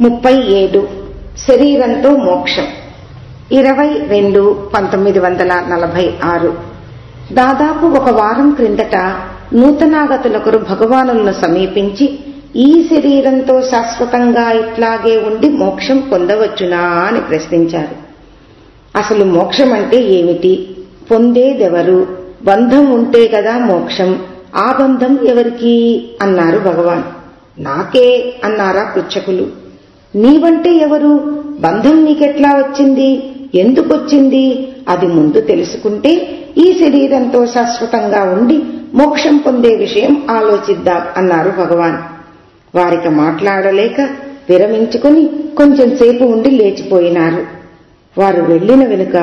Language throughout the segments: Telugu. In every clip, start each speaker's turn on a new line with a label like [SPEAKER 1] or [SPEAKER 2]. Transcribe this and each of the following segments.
[SPEAKER 1] ముప్పై ఏడు. శరీరంతో మోక్షం. ఇరవై రెండు పంతొమ్మిది వందల నలభై ఆరు. దాదాపు ఒక వారం క్రిందట నూతనాగతులొకరు భగవానులను సమీపించి ఈ శరీరంతో శాశ్వతంగా ఇట్లాగే ఉండి మోక్షం పొందవచ్చునా అని ప్రశ్నించారు. అసలు మోక్షం అంటే ఏమిటి? పొందేదెవరు? బంధం ఉంటే కదా మోక్షం. ఆ బంధం ఎవరికి? అన్నారు భగవాన్. నాకే అన్నారా పృచ్ఛకులు. నీవంటే ఎవరు? బంధం నీకెట్లా వచ్చింది? ఎందుకొచ్చింది? అది ముందు తెలుసుకుంటే ఈ శరీరంతో శాశ్వతంగా ఉండి మోక్షం పొందే విషయం ఆలోచిద్దాం అన్నారు భగవాన్. వారికి మాట్లాడలేక విరమించుకుని కొంచెం సేపు ఉండి లేచిపోయినారు. వారు వెళ్ళిన వెనుక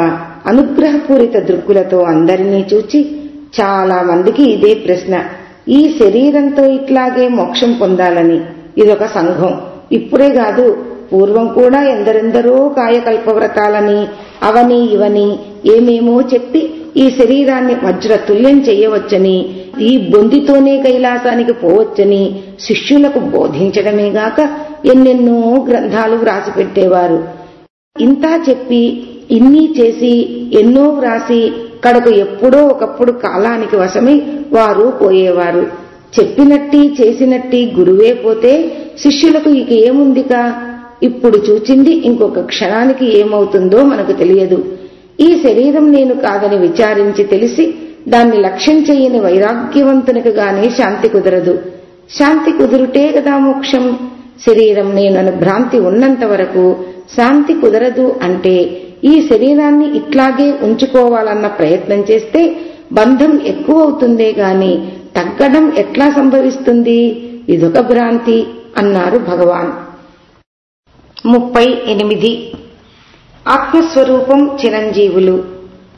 [SPEAKER 1] అనుగ్రహపూరిత దృక్కులతో అందరినీ చూచి చాలా మందికి ఇదే ప్రశ్న. ఈ శరీరంతో ఇట్లాగే మోక్షం పొందాలని ఇదొక సంఘం. ఇప్పుడే కాదు పూర్వం కూడా ఎందరెందరో కాయకల్పవ్రతాలని అవని ఇవని ఏమేమో చెప్పి ఈ శరీరాన్ని వజ్రతుల్యం చేయవచ్చని ఈ బొందితోనే కైలాసానికి పోవచ్చని శిష్యులకు బోధించడమేగాక ఎన్నెన్నో గ్రంథాలు వ్రాసి పెట్టేవారు ఇంతా చెప్పి ఇన్ని చేసి ఎన్నో వ్రాసి కడకు ఎప్పుడో ఒకప్పుడు కాలానికి వశమై వారు పోయేవారు. చెప్పినట్టి చేసినట్టి గురువే పోతే శిష్యులకు ఇక ఏముందిక ఇప్పుడు చూచింది ఇంకొక క్షణానికి ఏమవుతుందో మనకు తెలియదు. ఈ శరీరం నేను కాదని విచారించి తెలిసి దాన్ని లక్ష్యం చేయని వైరాగ్యవంతునికి గాని శాంతి కుదరదు. శాంతి కుదురుటే కదా మోక్షం. శరీరం నేనను భ్రాంతి ఉన్నంత వరకు శాంతి కుదరదు అంటే ఈ శరీరాన్ని ఇట్లాగే ఉంచుకోవాలన్న ప్రయత్నం చేస్తే బంధం ఎక్కువ అవుతుందే గాని తగ్గడం ఎట్లా సంభవిస్తుంది? ఇదొక భ్రాంతి అన్నారు భగవాన్. ముప్పై ఎనిమిది. ఆత్మస్వరూపం చిరంజీవులు.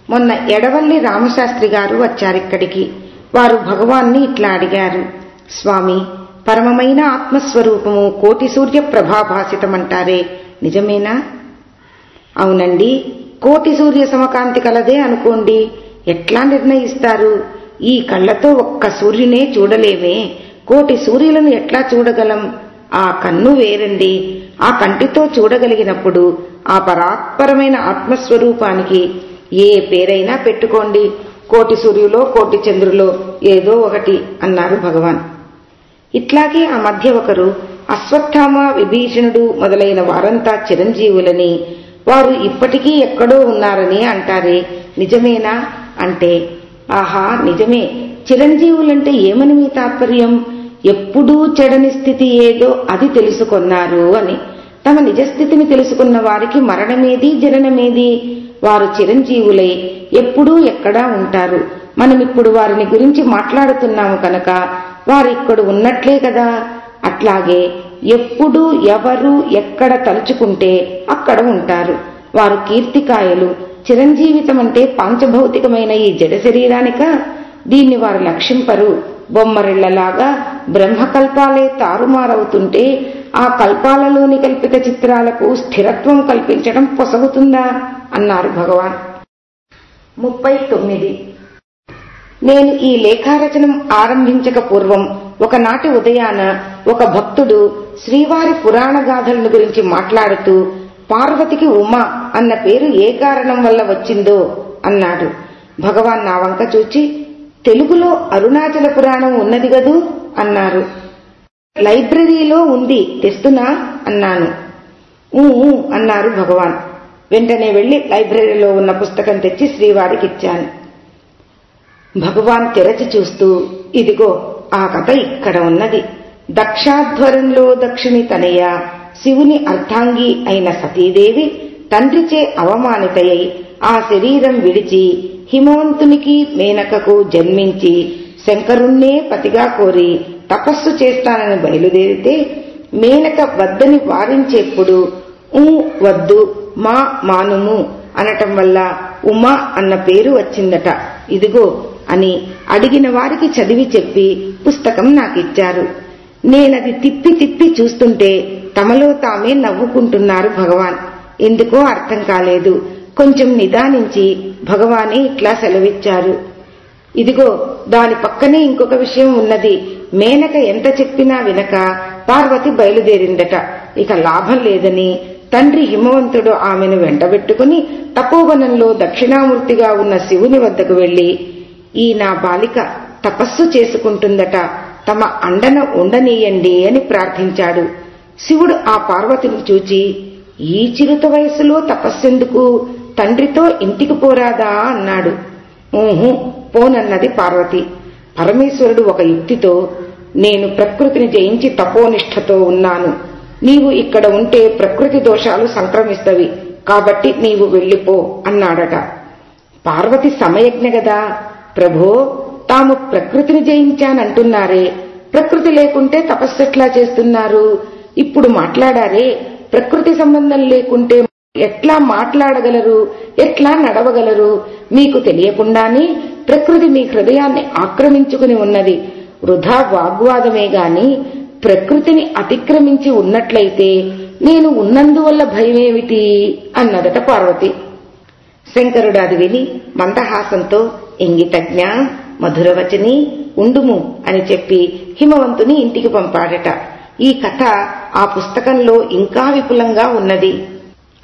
[SPEAKER 1] మొన్న ఎడవల్లి రామశాస్త్రి గారు వచ్చారిక్కడికి వారు భగవాన్ని ఇట్లా అడిగారు. స్వామి పరమమైన ఆత్మస్వరూపము కోటి సూర్య ప్రభాభాసితమంటారే నిజమేనా? అవునండి కోటి సూర్య సమకాంతి కలదే అనుకోండి. ఎట్లా నిర్ణయిస్తారు? ఈ కళ్ళతో ఒక్క సూర్యునే చూడలేమే. కోటి సూర్యులను ఎట్లా చూడగలం? ఆ కన్ను వేరండి. ఆ కంటితో చూడగలిగినప్పుడు ఆ పరాత్పరమైన ఆత్మస్వరూపానికి ఏ పేరైనా పెట్టుకోండి. కోటి సూర్యులో కోటి చంద్రులో ఏదో ఒకటి అన్నారు భగవాన్. ఇట్లాగే ఆ మధ్య ఒకరు అశ్వత్థామ విభీషణుడు మొదలైన వారంతా చిరంజీవులని వారు ఇప్పటికీ ఎక్కడో ఉన్నారని అంటారే. నిజమేనా? అంటే ఆహా నిజమే. చిరంజీవులంటే ఏమని మీ తాత్పర్యం? ఎప్పుడూ చెడని స్థితి ఏదో అది తెలుసుకొన్నారు అని. తమ నిజస్థితిని తెలుసుకున్న వారికి మరణమేది జననమేది? వారు చిరంజీవులై. ఎప్పుడూ ఎక్కడా ఉంటారు. మనమిప్పుడు వారిని గురించి మాట్లాడుతున్నాము కనుక వారు ఇక్కడ ఉన్నట్లే కదా? అట్లాగే ఎప్పుడు ఎవరు ఎక్కడ తలుచుకుంటే అక్కడ ఉంటారు. వారు కీర్తికాయలు. చిరంజీవితం అంటే పాంచభౌతికమైన ఈ జడ శరీరానిక? దీన్ని వారు లక్షింపరు. బొమ్మరిళ్ళలాగా బ్రహ్మకల్పాలే తారుమారవుతుంటే ఆ కల్పాలలోని కల్పిత చిత్రాలకు స్థిరత్వం కల్పించడం పొసగుతుందా? అన్నారు భగవాన్. ముప్పై తొమ్మిది. నేను ఈ లేఖారచనం ఆరంభించక పూర్వం ఒకనాటి ఉదయాన ఒక భక్తుడు శ్రీవారి పురాణ గాథలను గురించి మాట్లాడుతూ పార్వతికి ఉమా అన్న పేరు ఏ కారణం వల్ల వచ్చిందో అన్నాడు. భగవాన్ నా వంక చూచి తెలుగులో అరుణాచల పురాణం ఉన్నది గదూ అన్నారు. లైబ్రరీలో ఉంది తెస్తున్నా? అన్నాను. ఊ అన్నారు భగవాన్. వెంటనే వెళ్ళి లైబ్రరీలో ఉన్న పుస్తకం తెచ్చి శ్రీవారికిచ్చాను. భగవాన్ తెరచి చూస్తూ ఇదిగో ఆ కథ ఇక్కడ ఉన్నది. దక్షాధ్వరంలో దక్షిణి తనయ శివుని అర్ధాంగి అయిన సతీదేవి తండ్రిచే అవమానితయై ఆ శరీరం విడిచి హిమవంతునికి మేనకకు జన్మించి శంకరుణ్ణే పతిగా కోరి తపస్సు చేస్తానని బయలుదేరితే మేనక వద్దని వారించేప్పుడు ఊ వద్దు మా మానుము అనటం వల్ల ఉమా అన్న పేరు వచ్చిందట. ఇదిగో అని అడిగిన వారికి చదివి చెప్పి పుస్తకం నాకిచ్చారు. నేనది తిప్పి తిప్పి చూస్తుంటే తమలో తామే నవ్వుకుంటున్నారు భగవాన్. ఎందుకో అర్థం కాలేదు. కొంచెం నిదానించి భగవానే ఇట్లా సెలవిచ్చారు. ఇదిగో దాని పక్కనే ఇంకొక విషయం ఉన్నది. మేనక ఎంత చెప్పినా వినక పార్వతి బయలుదేరిందట. ఇక లాభం లేదని తండ్రి హిమవంతుడు ఆమెను వెంటబెట్టుకుని తపోవనంలో దక్షిణామూర్తిగా ఉన్న శివుని వద్దకు వెళ్ళి ఈ నా బాలిక తపస్సు చేసుకుంటుందట. తమ అండన ఉండనీయండి అని ప్రార్థించాడు. శివుడు ఆ పార్వతిని చూచి ఈ చిరుత వయసులో తపస్సెందుకు? తండ్రితో ఇంటికి పోరాదా? అన్నాడు. ఊహు పోనన్నది పార్వతి. పరమేశ్వరుడు ఒక యుక్తితో నేను ప్రకృతిని జయించి తపోనిష్టతో ఉన్నాను. నీవు ఇక్కడ ఉంటే ప్రకృతి దోషాలు సంక్రమిస్తవి. కాబట్టి నీవు వెళ్ళిపో అన్నాడట. పార్వతి సమయజ్ఞ గదా. ప్రభో తాము ప్రకృతిని జయించానంటున్నారే. ప్రకృతి లేకుంటే తపస్సెట్లా చేస్తున్నారు? ఇప్పుడు మాట్లాడారే. ప్రకృతి సంబంధం లేకుంటే ఎట్లా మాట్లాడగలరు? ఎట్లా నడవగలరు? మీకు తెలియకుండానే ప్రకృతి మీ హృదయాన్ని ఆక్రమించుకుని ఉన్నది. వృధా వాగ్వాదమే గాని ప్రకృతిని అతిక్రమించి ఉన్నట్లయితే నేను ఉన్నందువల్ల భయమేమిటి? అన్నదట పార్వతి. శంకరుడు అది విని మందహాసంతో ఇంగితజ్ఞ మధురవచని ఉండుము అని చెప్పి హిమవంతుని ఇంటికి పంపాడట. ఈ కథ ఆ పుస్తకంలో ఇంకా విపులంగా ఉన్నది.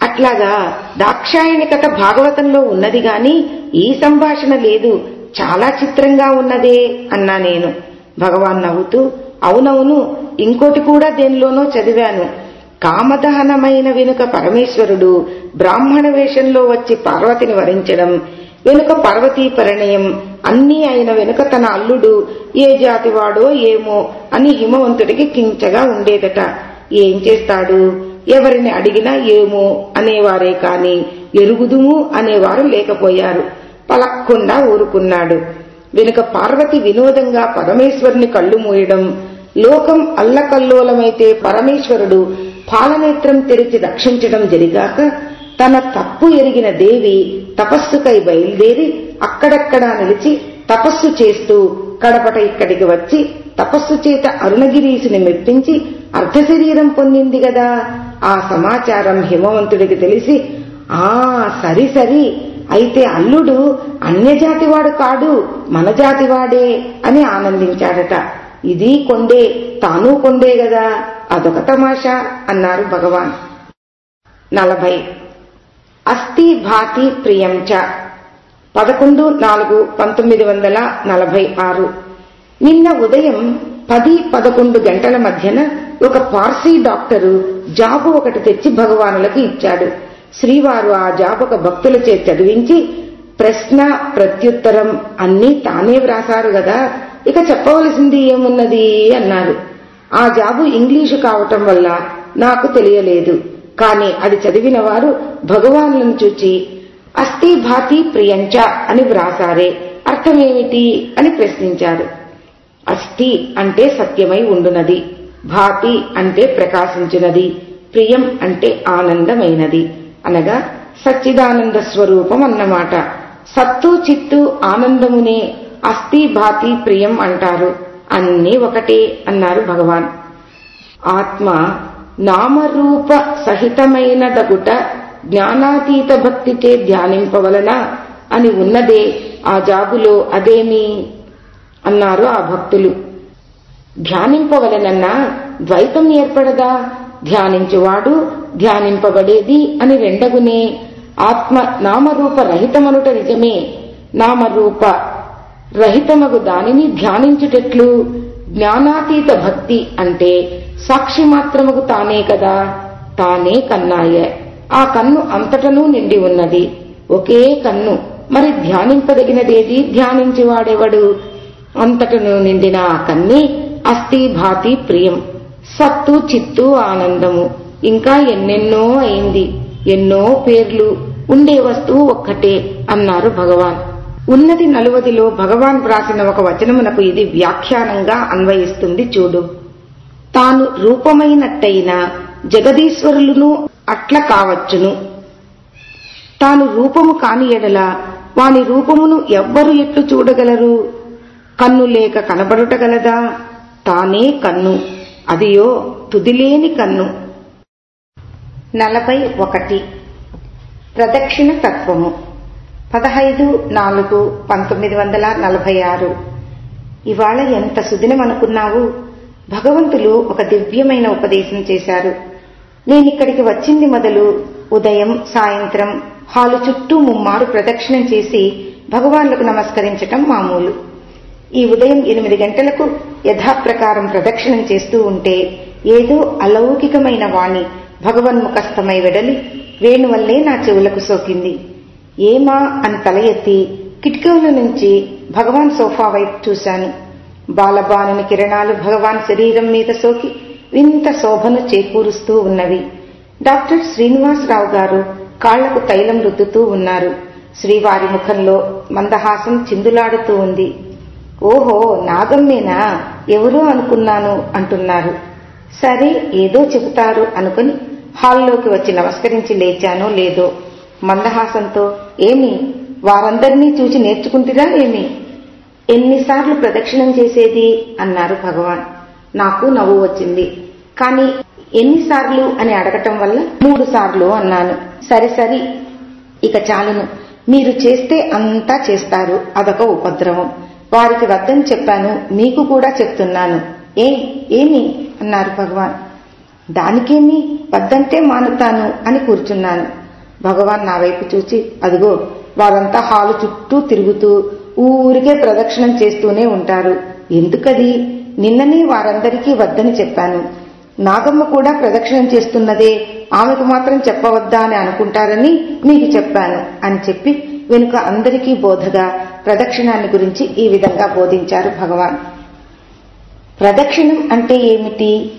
[SPEAKER 1] అట్లాగా దాక్షాయణి కథ భాగవతంలో ఉన్నది గాని ఈ సంభాషణ లేదు చాలా చిత్రంగా ఉన్నదే అన్నా నేను. భగవాన్ నవ్వుతూ అవునవును ఇంకోటి కూడా దేనిలోనో చదివాను. కామదహనమైన వెనుక పరమేశ్వరుడు బ్రాహ్మణ వేషంలో వచ్చి పార్వతిని వరించడం వెనుక పార్వతీ పరిణయం అన్నీ అయిన వెనుక తన అల్లుడు ఏ జాతివాడో ఏమో అని హిమవంతుడికి కించగా ఉండేదట. ఏం చేస్తాడు? ఎవరిని అడిగినా ఏమో అనేవారే కాని ఎరుగుదుము అనేవారు లేకపోయారు. పలక్కుండా ఊరుకున్నాడు. వెనుక పార్వతి వినోదంగా పరమేశ్వరుని కళ్ళు మూయడం లోకం అల్లకల్లోలమైతే పరమేశ్వరుడు పాలనేత్రం తెరిచి రక్షించడం జరిగాక తన తప్పు ఎరిగిన దేవి తపస్సుకై బయలుదేరి అక్కడక్కడా నిలిచి తపస్సు చేస్తూ కడపట ఇక్కడికి వచ్చి తపస్సు చేత అరుణగిరీసుని మెప్పించి అర్ధశరీరం పొందింది గదా. ఆ సమాచారం హిమవంతుడికి తెలిసి ఆ సరి సరి. అయితే అల్లుడు అన్యజాతివాడు కాడు మన జాతివాడే అని ఆనందించాడట. ఇది కొండే తాను కొండే గదా. అదొక తమాషా అన్నారు భగవాన్. నలభై. అస్థి భాతి ప్రియంచ. పదకొండు నాలుగు పంతొమ్మిది వందల నలభై ఆరు. నిన్న ఉదయం పది పదకొండు గంటల మధ్యన ఒక పార్సీ డాక్టరు జాబు ఒకటి తెచ్చి భగవానులకు ఇచ్చాడు. శ్రీవారు ఆ జాబు ఒక భక్తులచే చదివించి ప్రశ్న ప్రత్యుత్తరం అన్నీ తానే వ్రాసారు గదా ఇక చెప్పవలసింది ఏమున్నది అన్నారు ఆ జాబు ఇంగ్లీషు కావటం వల్ల నాకు తెలియలేదు. కాని అది చదివిన వారు భగవానులను చూచి అస్థి భాతి ప్రియంచ అని వ్రాసారే. అర్థమేమిటి అని ప్రశ్నించారు. అస్థి అంటే సత్యమై ఉండునది. భాతి అంటే ప్రకాశించినది. ప్రియం అంటే ఆనందమైనది. అనగా సచ్చిదానంద స్వరూపం అన్నమాట. సత్తు చిత్తు ఆనందమునే అస్థి భాతి ప్రియం అంటారు. అన్నీ ఒకటే అన్నారు భగవాన్. ఆత్మ నామరూప సహితమైన దగుట జ్ఞానాతీత భక్తిచే ధ్యానింపవలన అని ఉన్నదే ఆ జాబులో అదేమి? అన్నారు ఆ భక్తులు. ధ్యానింపవలనన్నా ద్వైతం ఏర్పడదా? ధ్యానించువాడు ధ్యానింపబడేది అని రెండగునే ఆత్మ నామరూప రహితమనుట నిజమే. నామరూప రహితమగు దానిని ధ్యానించుటెట్లు జ్ఞానాతీత భక్తి అంటే సాక్షి మాత్రముకు తానే కదా? తానే కన్నాయే. ఆ కన్ను అంతటనూ నిండి ఉన్నది. ఒకే కన్ను. మరి ధ్యానింపదగినదేది? ధ్యానించేవాడెవడు? అంతటను నిండిన ఆ కన్ని అస్థి భాతి ప్రియం. సత్తు చిత్తు ఆనందము. ఇంకా ఎన్నెన్నో అయింది. ఎన్నో పేర్లు. ఉండే వస్తువు ఒక్కటే అన్నారు భగవాన్. ఉన్నది నలువదిలో భగవాన్ వ్రాసిన ఒక వచనమునకు ఇది వ్యాఖ్యానంగా అన్వయిస్తుంది చూడు. తాను రూపమైనట్టయిన జగదీశ్వరులను అట్ల కావచ్చును. తాను రూపము కాని ఎడల వాని రూపమును ఎవ్వరు ఎట్లు చూడగలరు? కన్ను లేక కనబడుటగలదా తానే కన్ను. అదియో తుదిలేని కన్ను. నలభై ఒకటి. ప్రదక్షిణ తత్వము. పదహైదు నాలుగు పంతొమ్మిది వందల నలభై ఆరు. ఇవాళ ఎంత సుదినం అనుకున్నావు భగవంతులు ఒక దివ్యమైన ఉపదేశం చేశారు. నేనిక్కడికి వచ్చింది మొదలు ఉదయం సాయంత్రం హాలు చుట్టూ ముమ్మారు ప్రదక్షిణం చేసి భగవాన్లకు నమస్కరించటం మామూలు. ఈ ఉదయం ఎనిమిది గంటలకు యథాప్రకారం ప్రదక్షిణం చేస్తూ ఉంటే ఏదో అలౌకికమైన వాణి భగవన్ముఖస్థమై వెడలి వేణువల్లే నా చెవులకు సోకింది. ఏమా అని తల ఎత్తి కిటికీల నుంచి భగవాన్ సోఫా వైపు చూశాను. బాలబానుని కిరణాలు భగవాన్ శరీరం మీద సోకి వింత శోభను చేకూరుస్తూ ఉన్నవి. డాక్టర్ శ్రీనివాసరావు గారు కాళ్ళకు తైలం రుద్దుతూ ఉన్నారు. శ్రీవారి ముఖంలో మందహాసం చిందులాడుతూ ఉంది. ఓహో నాగమ్మేనా? ఎవరో అనుకున్నాను అంటున్నారు. సరే ఏదో చెబుతారు అనుకుని హాల్లోకి వచ్చి నమస్కరించి లేచానో లేదో మందహాసంతో ఏమి? వారందరినీ చూచి నేర్చుకుంటురా ఏమి? ఎన్నిసార్లు ప్రదక్షిణం చేసేది? అన్నారు భగవాన్. నాకు నవ్వు వచ్చింది. కానీ ఎన్నిసార్లు అని అడగటం వల్ల మూడు సార్లు అన్నాను. సరే సరి ఇక చాలును. మీరు చేస్తే అంతా చేస్తారు. అదొక ఉపద్రవం. వారికి వద్దని చెప్పాను. మీకు కూడా చెప్తున్నాను. ఏ ఏమి? అన్నారు భగవాన్. దానికేమి? వద్దంటే మానుతాను అని కూర్చున్నాను. భగవాన్ నా వైపు చూచి అదిగో వారంతా హాలు చుట్టూ తిరుగుతూ ఊరికే ప్రదక్షిణం చేస్తూనే ఉంటారు. ఎందుకది? నిన్ననే వారందరికీ వద్దని చెప్పాను. నాగమ్మ కూడా ప్రదక్షిణం చేస్తున్నదే ఆమెకు మాత్రం చెప్పవద్దా అని అనుకుంటారని మీకు చెప్పాను అని చెప్పి వెనుక అందరికీ బోధగా ప్రదక్షిణాన్ని గురించి ఈ విధంగా బోధించారు భగవాన్. ప్రదక్షిణం అంటే ఏమిటి?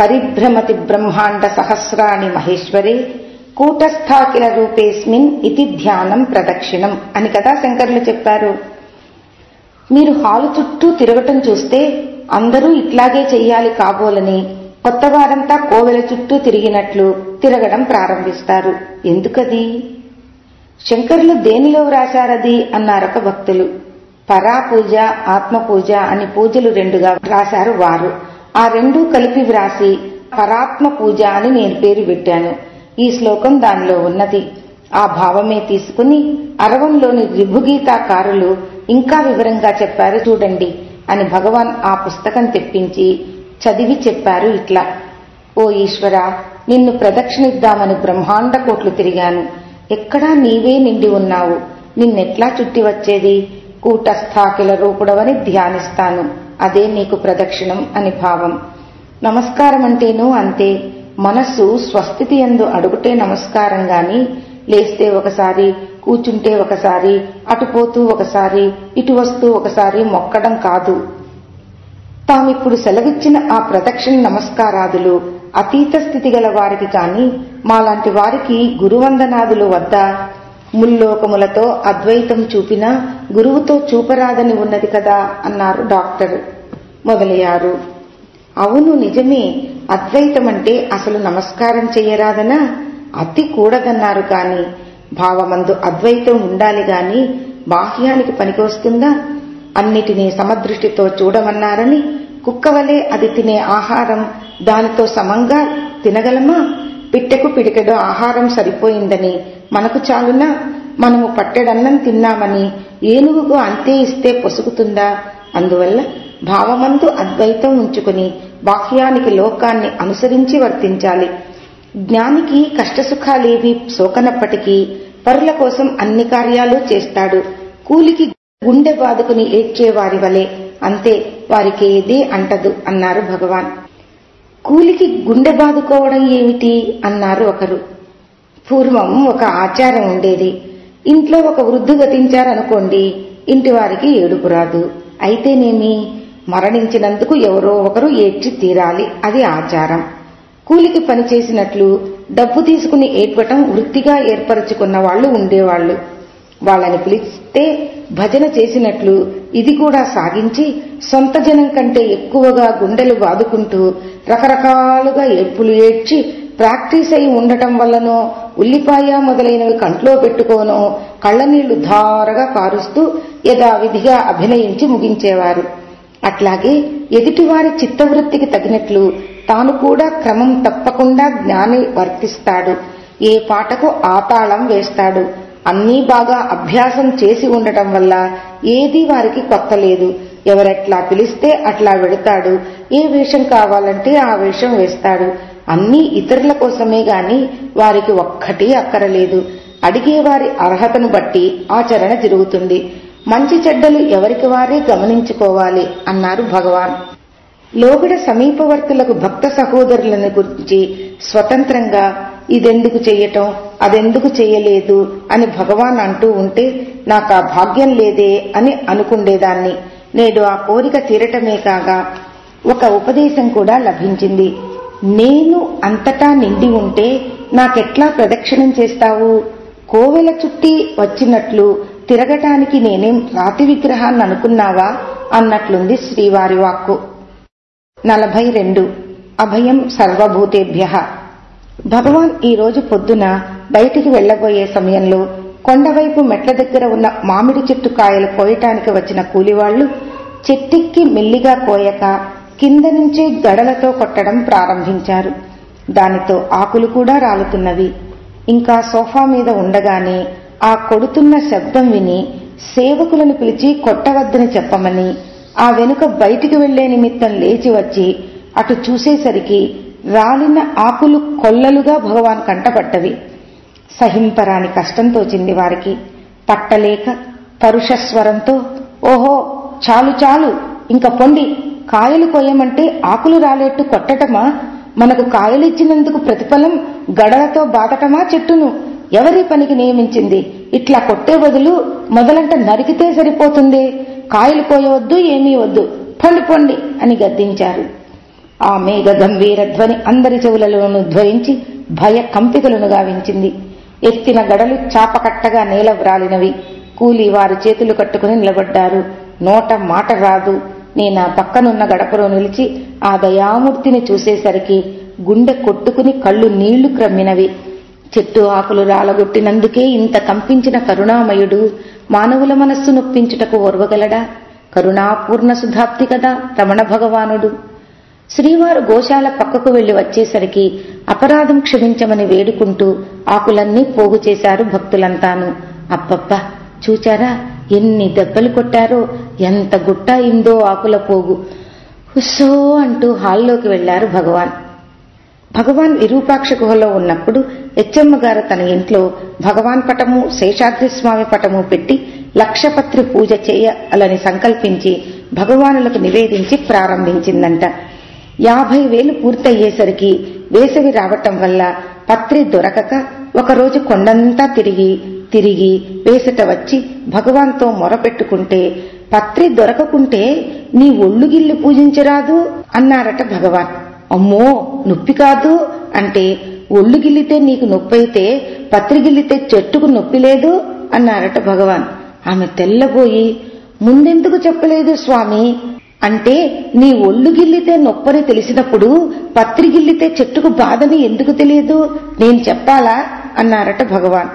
[SPEAKER 1] పరిభ్రమతి బ్రహ్మాండ సహస్రాణి మహేశ్వరే కూటస్థాకిల రూపేస్మిన్ ఇది ధ్యానం ప్రదక్షిణం అని కదా శంకర్లు చెప్పారు. మీరు హాలు చుట్టూ తిరగటం చూస్తే అందరూ ఇట్లాగే చెయ్యాలి కాబోలని కొత్త వారంతా కోవెల చుట్టూ తిరిగినట్లు తిరగడం ప్రారంభిస్తారు. ఎందుకది? శంకర్లు దేనిలో వ్రాశారది? అన్నారొక భక్తులు. పరా పూజ ఆత్మ పూజ అని పూజలు రెండుగా వ్రాశారు వారు. ఆ రెండూ కలిపి వ్రాసి పరాత్మ పూజ అని నేను పేరు పెట్టాను. ఈ శ్లోకం దానిలో ఉన్నది. ఆ భావమే తీసుకుని అరవంలోని రిభుగీతాకారులు ఇంకా వివరంగా చెప్పారు చూడండి అని భగవాన్ ఆ పుస్తకం తెప్పించి చదివి చెప్పారు ఇట్లా. ఓ ఈశ్వర నిన్ను ప్రదక్షిణిద్దామని బ్రహ్మాండ కోట్లు తిరిగాను. ఎక్కడా నీవే నిండి ఉన్నావు. నిన్నెట్లా చుట్టి వచ్చేది? కూటస్థాకిల రూపుడవని ధ్యానిస్తాను. అదే నీకు ప్రదక్షిణం అని భావం. నమస్కారం అంటేనూ అంతే. మనస్సు స్వస్థితి ఎందు అడుగుటే నమస్కారం గాని లేస్తే ఒకసారి కూచుంటే ఒకసారి అటుపోతూ ఒకసారి ఇటు వస్తూ ఒకసారి మొక్కడం కాదు. తామిప్పుడు సెలవిచ్చిన ఆ ప్రదక్షిణ నమస్కారాదులు అతీత స్థితి గల వారికి కాని మాలాంటి వారికి గురువందనాదులు వద్ద ముల్లోకములతో అద్వైతం చూపినా గురువుతో చూపరాదని ఉన్నది కదా అన్నారు డాక్టర్. మొదలయ్యారు. అవును నిజమే. అద్వైతం అంటే అసలు నమస్కారం చెయ్యరాదనా అతి కూడదన్నారు కాని భావమందు అద్వైతం ఉండాలి గాని బాహ్యానికి పనికొస్తుందా? అన్నిటినీ సమదృష్టితో చూడమన్నారని కుక్కవలే అది తినే ఆహారం దానితో సమంగా తినగలమా? పిట్టెకు పిడికెడు ఆహారం సరిపోయిందని మనకు చాలునా? మనము పట్టెడన్నం తిన్నామని ఏనుగుకు అంతే ఇస్తే పొసుకుతుందా? అందువల్ల భావమందు అద్వైతం ఉంచుకుని బాహ్యానికి లోకాన్ని అనుసరించి వర్తించాలి. జ్ఞానికి కష్టసుఖాలేవి సోకనప్పటికీ పరుల కోసం అన్ని కార్యాలు చేస్తాడు. కూలికి గుండె బాదుకుని ఏడ్చేవారి వలె అంతే వారికి ఏదీ అంటదు అన్నారు భగవాన్. కూలికి గుండె బాదుకోవడం ఏమిటి? అన్నారు ఒకరు. పూర్వం ఒక ఆచారం ఉండేది. ఇంట్లో ఒక వృద్ధు గతించారనుకోండి ఇంటి వారికి ఏడుపు రాదు. అయితేనేమి? మరణించినందుకు ఎవరో ఒకరు ఏడ్చి తీరాలి. అది ఆచారం. కూలికి పనిచేసినట్లు డబ్బు తీసుకుని ఏడ్వటం వృత్తిగా ఏర్పరచుకున్న వాళ్ళు ఉండేవాళ్ళు వాళ్ళని పిలిస్తే భజన చేసినట్లు ఇది కూడా సాగించి సొంత జనం కంటే ఎక్కువగా గుండెలు బాదుకుంటూ రకరకాలుగా ఏడ్పులు ఏడ్చి ప్రాక్టీస్ అయి ఉండటం వల్లనో ఉల్లిపాయ మొదలైనవి కంట్లో పెట్టుకోనో కళ్ళనీళ్ళు ధారగా కారుస్తూ యథావిధిగా అభినయించి ముగించేవారు. అట్లాగే ఎదుటివారి చిత్తవృత్తికి తగినట్లు తాను కూడా క్రమం తప్పకుండా జ్ఞాని వర్తిస్తాడు. ఏ పాటకు ఆ తాళం వేస్తాడు. అన్నీ బాగా అభ్యాసం చేసి ఉండటం వల్ల ఏది వారికి కొత్త లేదు. ఎవరెట్లా పిలిస్తే అట్లా వెళతాడు. ఏ వేషం కావాలంటే ఆ వేషం వేస్తాడు. అన్నీ ఇతరుల కోసమే గాని వారికి ఒక్కటి అక్కరలేదు. అడిగేవారి అర్హతను బట్టి ఆచరణ జరుగుతుంది. మంచి చెడ్డలు ఎవరికి వారే గమనించుకోవాలి అన్నారు భగవాన్. లోబిడ సమీపవర్తులకు భక్త సహోదరులను గురించి స్వతంత్రంగా ఇదెందుకు చెయ్యటం అదెందుకు చెయ్యలేదు అని భగవాన్ అంటూ ఉంటే నాకు ఆ భాగ్యం లేదే అని అనుకుండేదాన్ని. నేడు ఆ కోరిక తీరటమే కాగా ఒక ఉపదేశం కూడా లభించింది. నేను అంతటా నిండి ఉంటే నాకెట్లా ప్రదక్షిణం చేస్తావు? కోవెల చుట్టి వచ్చినట్లు తిరగటానికి నేనేం రాతి విగ్రహాన్ని అనుకున్నావా అన్నట్లుంది శ్రీవారి వాక్కు. నలభై రెండు. అభయం సర్వభూతేభ్య. భగవాన్ ఈ రోజు పొద్దున బయటికి వెళ్ళబోయే సమయంలో కొండవైపు మెట్ల దగ్గర ఉన్న మామిడి చెట్టు కాయలు కోయటానికి వచ్చిన కూలివాళ్ళు చెట్టెక్కి మెల్లిగా కోయక కింద నుంచే గడలతో కొట్టడం ప్రారంభించారు. దానితో ఆకులు కూడా రాలుతున్నవి. ఇంకా సోఫా మీద ఉండగానే ఆ కొడుతున్న శబ్దం విని సేవకులను పిలిచి కొట్టవద్దని చెప్పమని ఆ వెనుక బయటికి వెళ్ళే నిమిత్తం లేచి వచ్చి అటు చూసేసరికి రాలిన ఆకులు కొల్లలుగా భగవాన్ కంటపడ్డవి. సహింపరాని కష్టం తోచింది వారికి పట్టలేక పరుషస్వరంతో ఓహో చాలు చాలు ఇంక పొండి కాయలు కొయ్యమంటే ఆకులు రాలేట్టు కొట్టటమా? మనకు కాయలిచ్చినందుకు ప్రతిఫలం గడలతో బాదటమా చెట్టును? ఎవరి పనికి నియమించింది? ఇట్లా కొట్టే బదులు మొదలంట నరికితే సరిపోతుంది? కాయలు పోయవద్దు ఏమీ వద్దు. పండు పొండి అని గద్దించారు. ఆ మేఘ గంభీర ధ్వని అందరి చెవులలోనూ ధ్వరించి భయ కంపికలను గావించింది. ఎత్తిన గడలు చాపకట్టగా నేల వ్రాలినవి. కూలి వారి చేతులు కట్టుకుని నిలబడ్డారు. నోట మాట రాదు. నేనా పక్కనున్న గడపలో నిలిచి ఆ దయామూర్తిని చూసేసరికి గుండె కొట్టుకుని కళ్ళు నీళ్ళు క్రమ్మినవి. చెట్టు ఆకులు రాలగొట్టినందుకే ఇంత కంపించిన కరుణామయుడు మానవుల మనస్సు నొప్పించుటకు ఓర్వగలడా? కరుణాపూర్ణ సుధాప్తి కదా రమణ భగవానుడు. శ్రీవారు గోశాల పక్కకు వెళ్ళి వచ్చేసరికి అపరాధం క్షమించమని వేడుకుంటూ ఆకులన్నీ పోగు చేశారు భక్తులంతాను. అప్పప్ప చూచారా? ఎన్ని దెబ్బలు కొట్టారో? ఎంత గుట్ట అయిందో ఆకుల పోగు. హుస్సో అంటూ హాల్లోకి వెళ్ళారు భగవాన్. భగవాన్ విరూపాక్ష గుహలో ఉన్నప్పుడు హెచ్చమ్మ గారు తన ఇంట్లో భగవాన్ పటము శేషాద్రి స్వామి పటము పెట్టి లక్షపత్రి పూజ చేయాలని సంకల్పించి భగవానులకు నివేదించి ప్రారంభించిందంట. యాభై వేలు పూర్తయ్యేసరికి వేసవి రావటం వల్ల పత్రి దొరకక ఒకరోజు కొండంతా తిరిగి తిరిగి వేసట వచ్చి భగవాన్తో మొరపెట్టుకుంటే పత్రి దొరకకుంటే నీ ఒళ్ళుగిల్లు పూజించరాదు అన్నారట భగవాన్. అమ్మో నొప్పి కాదు అంటే ఒళ్ళు గిల్లితే నీకు నొప్పైతే పత్రిగిల్లితే చెట్టుకు నొప్పి లేదు అన్నారట భగవాన్. ఆమె తెల్లబోయి ముందెందుకు చెప్పలేదు స్వామి? అంటే నీ ఒళ్ళు గిల్లితే నొప్పని తెలిసినప్పుడు పత్రి గిల్లితే చెట్టుకు బాధని ఎందుకు తెలియదు? నేను చెప్పాలా? అన్నారట భగవాన్.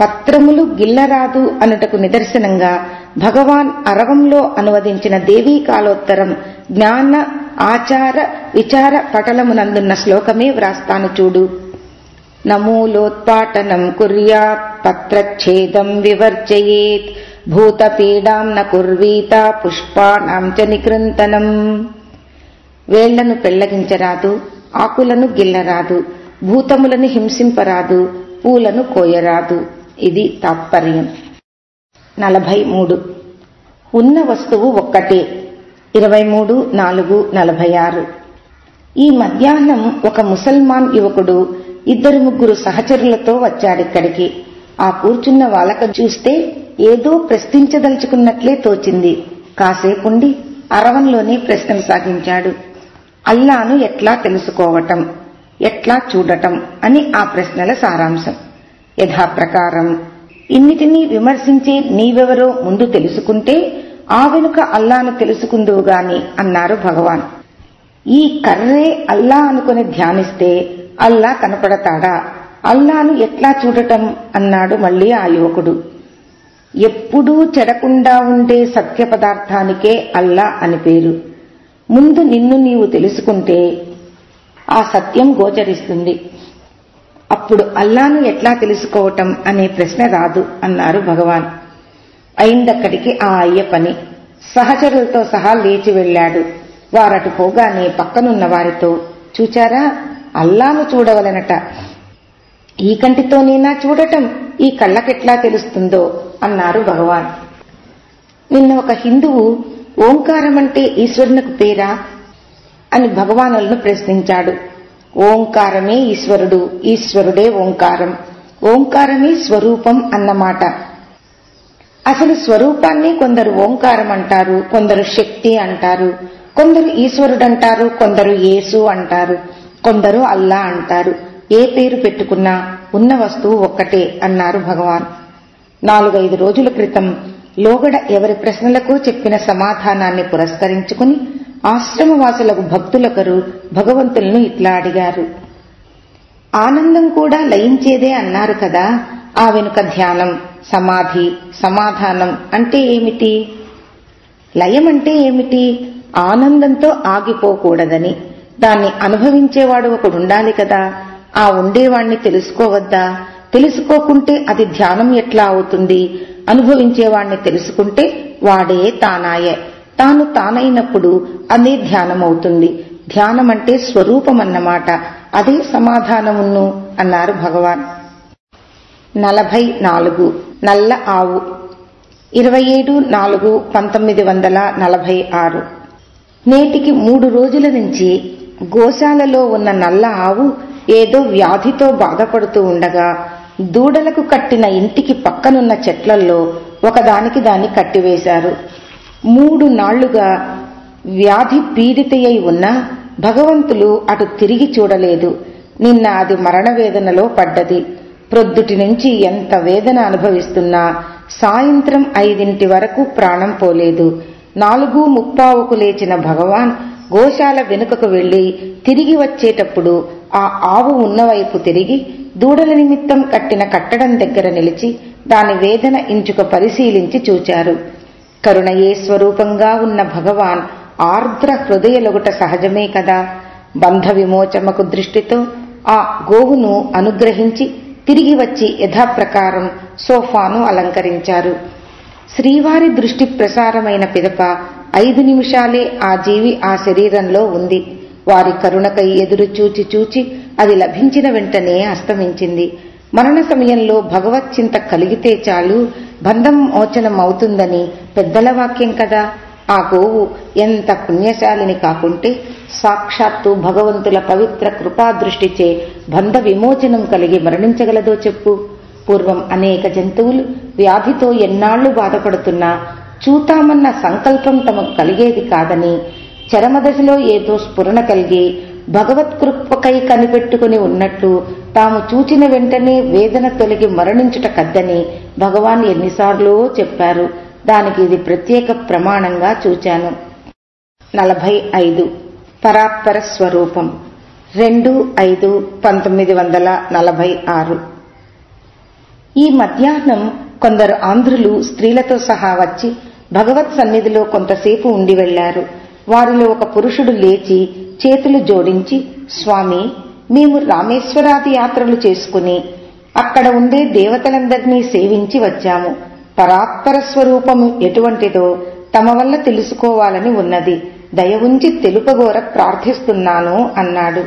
[SPEAKER 1] పత్రములు గిల్లరాదు అనుటకు నిదర్శనంగా భగవాన్ అరవంలో అనువదించిన దేవీ కాలోత్తరం జ్ఞాన ఆచార విచార పటలమునందున్న శ్లోకమే వ్రాస్తాను చూడు. నమూలోత్పాటనం కుర్యాత్ పత్రచ్ఛేదం వివర్జయేత్ భూతపీడాం న కుర్వీత పుష్పానాం చ నికృంతనం. వేళ్ళను పెళ్ళగించరాదు ఆకులను గిల్లరాదు భూతములను హింసింపరాదు పూలను కోయరాదు. ఇది తాత్పర్యం. నలభై మూడు. ఉన్న వస్తువు ఒక్కటే. ఇరవై మూడు నాలుగు నలభై ఆరు. ఈ మధ్యాహ్నం ఒక ముసల్మాన్ యువకుడు ఇద్దరు ముగ్గురు సహచరులతో వచ్చాడిక్కడికి ఆ కూర్చున్న వాలక చూస్తే ఏదో ప్రశ్నించదలుచుకున్నట్లే తోచింది. కాసేపుండి అరవంలోనే ప్రశ్నలు సాగించాడు. అల్లాను ఎట్లా తెలుసుకోవటం ఎట్లా చూడటం అని ఆ ప్రశ్నల సారాంశం. యథాప్రకారం ఇన్నిటినీ విమర్శించే నీవెవరో ముందు తెలుసుకుంటే ఆ వెనుక అల్లాను తెలుసుకుందువు గాని అన్నారు భగవాన్. ఈ కర్రే అల్లా అనుకుని ధ్యానిస్తే అల్లా కనపడతాడా? అల్లాను ఎట్లా చూడటం? అన్నాడు మళ్ళీ ఆ యువకుడు. ఎప్పుడూ చెడకుండా ఉండే సత్య పదార్థానికే అల్లా అని పేరు. ముందు నిన్ను నీవు తెలుసుకుంటే ఆ సత్యం గోచరిస్తుంది. అప్పుడు అల్లాను ఎట్లా తెలుసుకోవటం అనే ప్రశ్న రాదు అన్నారు భగవాన్. అయిందక్కడికి ఆ అయ్య పని. సహచరులతో సహా లేచి వెళ్ళాడు వారటు పోగానే పక్కనున్న వారితో చూచారా అల్లాను చూడవలనట. ఈ కంటితోనేనా చూడటం ఈ కళ్ళకెట్లా తెలుస్తుందో? అన్నారు భగవాన్. నిన్న ఒక హిందువు ఓంకారం అంటే ఈశ్వరునికి పేరా? అని భగవానులను ప్రశ్నించాడు. ఓంకారమే ఈశ్వరుడు ఈశ్వరుడే ఓంకారం. ఓంకారమే స్వరూపం అన్నమాట. అసలు స్వరూపాన్ని కొందరు ఓంకారం అంటారు కొందరు శక్తి అంటారు కొందరు ఈశ్వరుడంటారు కొందరు యేసు అంటారు కొందరు అల్లా అంటారు. ఏ పేరు పెట్టుకున్నా ఉన్న వస్తువు ఒక్కటే అన్నారు భగవాన్. నాలుగైదు రోజుల క్రితం లోగడ ఎవరి ప్రశ్నలకు చెప్పిన సమాధానాన్ని పురస్కరించుకుని ఆశ్రమవాసులకు భక్తులొకరు భగవంతులను ఇట్లా అడిగారు. ఆనందం కూడా లయించేదే అన్నారు కదా ఆ వెనుక ధ్యానం. సమాధి సమాధానం అంటే ఏమిటి? లయం అంటే ఏమిటి? ఆనందంతో ఆగిపోకూడదని. దాన్ని అనుభవించేవాడు ఒకడు ఉండాలి కదా. ఆ ఉండేవాణ్ణి తెలుసుకోవద్దా? తెలుసుకోకుంటే అది ధ్యానం ఎట్లా అవుతుంది? అనుభవించేవాణ్ణి తెలుసుకుంటే వాడే తానాయే. తాను తానైనప్పుడు అదే ధ్యానం అవుతుంది ధ్యానం అంటే స్వరూపం అన్నమాట అదే సమాధానమును అన్నారు భగవాన్. నలభై నాలుగు. నల్ల ఆవు. ఇరవై ఏడు నాలుగు పంతొమ్మిది వందల నలభై ఆరు. నేటికి మూడు రోజుల నుంచి గోశాలలో ఉన్న నల్ల ఆవు ఏదో వ్యాధితో బాధపడుతూ ఉండగా దూడలకు కట్టిన ఇంటికి పక్కనున్న చెట్లల్లో ఒకదానికి దాన్ని కట్టివేశారు. మూడు నాళ్ళుగా వ్యాధి పీడితయ్యి ఉన్నా భగవంతులు అటు తిరిగి చూడలేదు. నిన్న అది మరణ వేదనలో పడ్డది. ప్రొద్దుటి నుంచి ఎంత వేదన అనుభవిస్తున్నా సాయంత్రం ఐదింటి వరకు ప్రాణం పోలేదు. నాలుగు ముప్పావుకు లేచిన భగవాన్ గోశాల వెనుకకు వెళ్ళి తిరిగి వచ్చేటప్పుడు ఆ ఆవు ఉన్నవైపు తిరిగి దూడల నిమిత్తం కట్టిన కట్టడం దగ్గర నిలిచి దాని వేదన ఇంచుక పరిశీలించి చూచారు. కరుణయే స్వరూపంగా ఉన్న భగవాన్ ఆర్ద్ర హృదయలొగుట సహజమే కదా. బంధ విమోచమకు దృష్టితో ఆ గోవును అనుగ్రహించి తిరిగి వచ్చి యథాప్రకారం సోఫాను అలంకరించారు. శ్రీవారి దృష్టి ప్రసారమైన పిదప ఐదు నిమిషాలే ఆ జీవి ఆ శరీరంలో ఉంది. వారి కరుణకై ఎదురు చూచి చూచి అది లభించిన వెంటనే అస్తమించింది. మరణ సమయంలో భగవత్ చింత కలిగితే చాలు బంధం మోచనం అవుతుందని పెద్దల వాక్యం కదా? ఆ గోవు ఎంత పుణ్యశాలిని కాకుంటే సాక్షాత్తు భగవంతుల పవిత్ర కృపాదృష్టిచే బంధ విమోచనం కలిగి మరణించగలదో చెప్పు. పూర్వం అనేక జంతువులు వ్యాధితో ఎన్నాళ్ళు బాధపడుతున్నా చూతామన్న సంకల్పం తమకు కలిగేది కాదని చరమదశలో ఏదో స్ఫురణ కలిగి భగవత్కృపకై కనిపెట్టుకుని ఉన్నట్టు తాము చూచిన వెంటనే వేదన తొలగి మరణించుట కద్దని భగవాన్ ఎన్నిసార్లో చెప్పారు. దానికి ఇది ప్రత్యేక ప్రమాణంగా చూచాను. నలభై ఐదు. పరాత్పర స్వరూపం. రెండు ఐదు పంతొమ్మిది వందల నలభై ఆరు. ఈ మధ్యాహ్నం కొందరు ఆంధ్రులు స్త్రీలతో సహా వచ్చి భగవత్ సన్నిధిలో కొంతసేపు ఉండి వెళ్ళారు వారిలో ఒక పురుషుడు లేచి చేతులు జోడించి స్వామి మేము రామేశ్వరాది యాత్రలు చేసుకుని అక్కడ ఉండే దేవతలందరినీ సేవించి వచ్చాము. పరాత్పర స్వరూపము ఎటువంటిదో తమ వల్ల తెలుసుకోవాలని ఉన్నది. దయ ఉంచి తెలుపగోర ప్రార్థిస్తున్నాను అన్నాడు.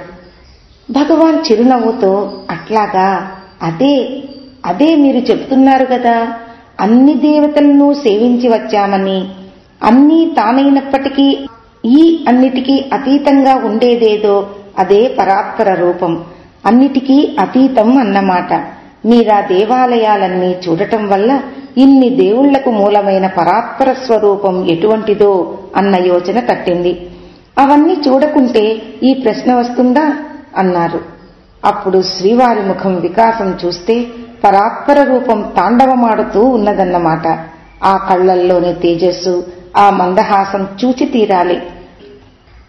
[SPEAKER 1] భగవాన్ చిరునవ్వుతో అట్లాగా అదే అదే మీరు చెప్తున్నారు కదా అన్ని దేవతలను సేవించి వచ్చామని. అన్నీ తానైనప్పటికీ ఈ అన్నిటికీ అతీతంగా ఉండేదేదో అదే పరాత్పర రూపం. అన్నిటికీ అతీతం అన్నమాట. మీరా దేవాలయాలన్నీ చూడటం వల్ల ఇన్ని దేవుళ్ళకు మూలమైన పరాత్పర స్వరూపం ఎటువంటిదో అన్న యోచన తట్టింది. అవన్నీ చూడకుంటే ఈ ప్రశ్న వస్తుందా? అన్నారు. అప్పుడు శ్రీవారి ముఖం వికాసం చూస్తే పరాత్పర రూపం తాండవమాడుతూ ఉన్నదన్నమాట. ఆ కళ్ళల్లోని తేజస్సు ఆ మందహాసం చూచి తీరాలి.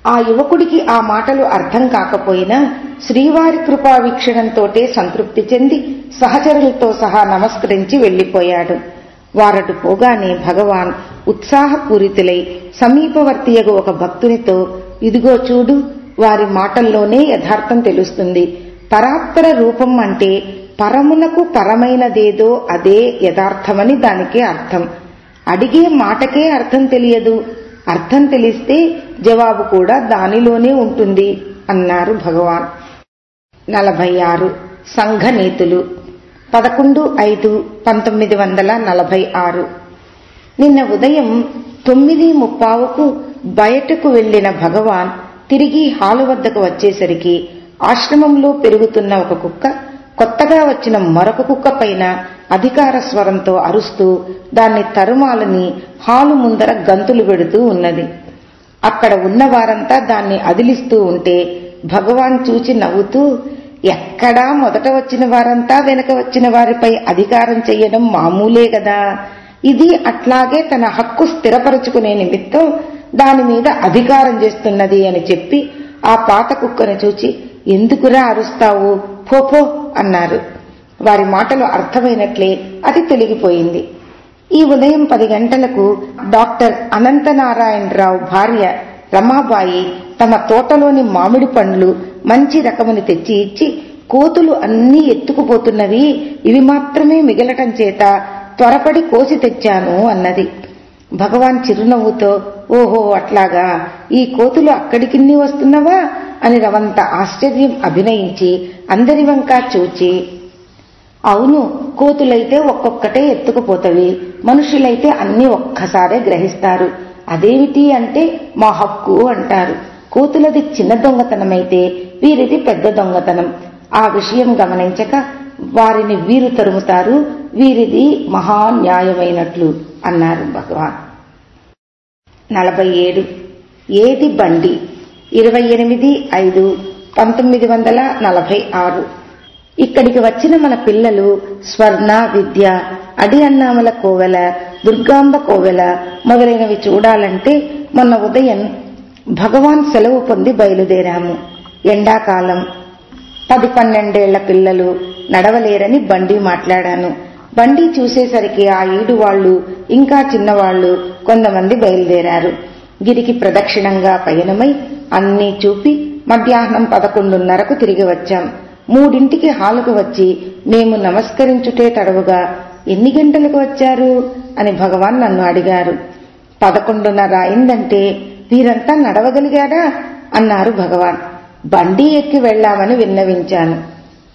[SPEAKER 1] ఆ యువకుడికి ఆ మాటలు అర్థం కాకపోయినా శ్రీవారి కృపా వీక్షణంతోటే సంతృప్తి చెంది సహచరులతో సహా నమస్కరించి వెళ్ళిపోయాడు వారటు పోగానే భగవాన్ ఉత్సాహపూరితులై సమీపవర్తియగు ఒక భక్తునితో ఇదిగో చూడు వారి మాటల్లోనే యథార్థం తెలుస్తుంది. పరాత్పర రూపం అంటే పరమునకు పరమైనదేదో అదే యథార్థమని దానికే అర్థం. అడిగే మాటకే అర్థం తెలియదు. అర్థం తెలిస్తే జవాబు కూడా దానిలోనే ఉంటుంది అన్నారు భగవాన్. నలభై ఆరు సంఘనీతులు. పదకొండు ఐదు పంతొమ్మిది వందల నలభై ఆరు. నిన్న ఉదయం తొమ్మిది ముప్పావుకు బయటకు వెళ్ళిన భగవాన్ తిరిగి హాలు వద్దకు వచ్చేసరికి ఆశ్రమంలో పెరుగుతున్న ఒక కుక్క కొత్తగా వచ్చిన మరొక కుక్క పైన అధికార స్వరంతో అరుస్తూ దాన్ని తరుమాలని హాలు ముందర గంతులు పెడుతూ ఉన్నది. అక్కడ ఉన్న వారంతా దాన్ని అదిలిస్తూ ఉంటే భగవాన్ చూచి నవ్వుతూ ఎక్కడా మొదట వచ్చిన వారంతా వెనక వచ్చిన వారిపై అధికారం చెయ్యడం మామూలే కదా ఇది అట్లాగే తన హక్కు స్థిరపరుచుకునే నిమిత్తం దాని మీద అధికారం చేస్తున్నది అని చెప్పి ఆ పాత కుక్కను చూచి ఎందుకురా అరుస్తావు? పోపో అన్నారు. వారి మాటలు అర్థమైనట్లే అది తొలగిపోయింది. ఈ ఉదయం పది గంటలకు డాక్టర్ అనంతనారాయణరావు భార్య రమాబాయి తమ తోటలోని మామిడి పండ్లు మంచి రకముని తెచ్చి ఇచ్చి కోతులు అన్నీ ఎత్తుకుపోతున్నవి. ఇవి మాత్రమే మిగలటం చేత త్వరపడి కోసి తెచ్చాను అన్నది. భగవాన్ చిరునవ్వుతో ఓహో అట్లాగా? ఈ కోతులు అక్కడికి వస్తున్నవా? అని రవంత ఆశ్చర్యం అభినయించి అందరి వంకా చూచి అవును కోతులైతే ఒక్కొక్కటే ఎత్తుకుపోతవి. మనుషులైతే అన్ని ఒక్కసారే గ్రహిస్తారు. అదేమిటి అంటే మా హక్కు అంటారు. కూతులది చిన్న దొంగతనమైతే వీరిది పెద్ద దొంగతనం. ఆ విషయం గమనించక వారిని వీరు తరుముతారు వీరిది మహాన్యాయమైనట్లు అన్నారు భగవాన్. నలభై ఏడు ఏది బండి? ఇరవై ఎనిమిది ఐదు పంతొమ్మిది వందల నలభై ఆరు. ఇక్కడికి వచ్చిన మన పిల్లలు స్వర్ణ విద్య అడి అన్నామల కోవెల దుర్గాంబ కోవెల మొదలైనవి చూడాలంటే మొన్న ఉదయం భగవాన్ సెలవు పొంది బయలుదేరాము. ఎండాకాలం. పది పన్నెండేళ్ళ పిల్లలు నడవలేరని బండి మాట్లాడాను. బండి చూసేసరికి ఆ ఈడు వాళ్ళు ఇంకా చిన్నవాళ్ళు కొంతమంది బయలుదేరారు. గిరికి ప్రదక్షిణంగా పయనమై అన్నీ చూపి మధ్యాహ్నం పదకొండున్నరకు తిరిగి వచ్చాం. మూడింటికి హాలుకు వచ్చి మేము నమస్కరించుటే తడవుగా ఎన్ని గంటలకు వచ్చారు? అని భగవాన్ నన్ను అడిగారు. పదకొండున్నర అయిందంటే వీరంతా నడవగలిగారా అన్నారు భగవాన్. బండి ఎక్కి వెళ్ళామని విన్నవించాను.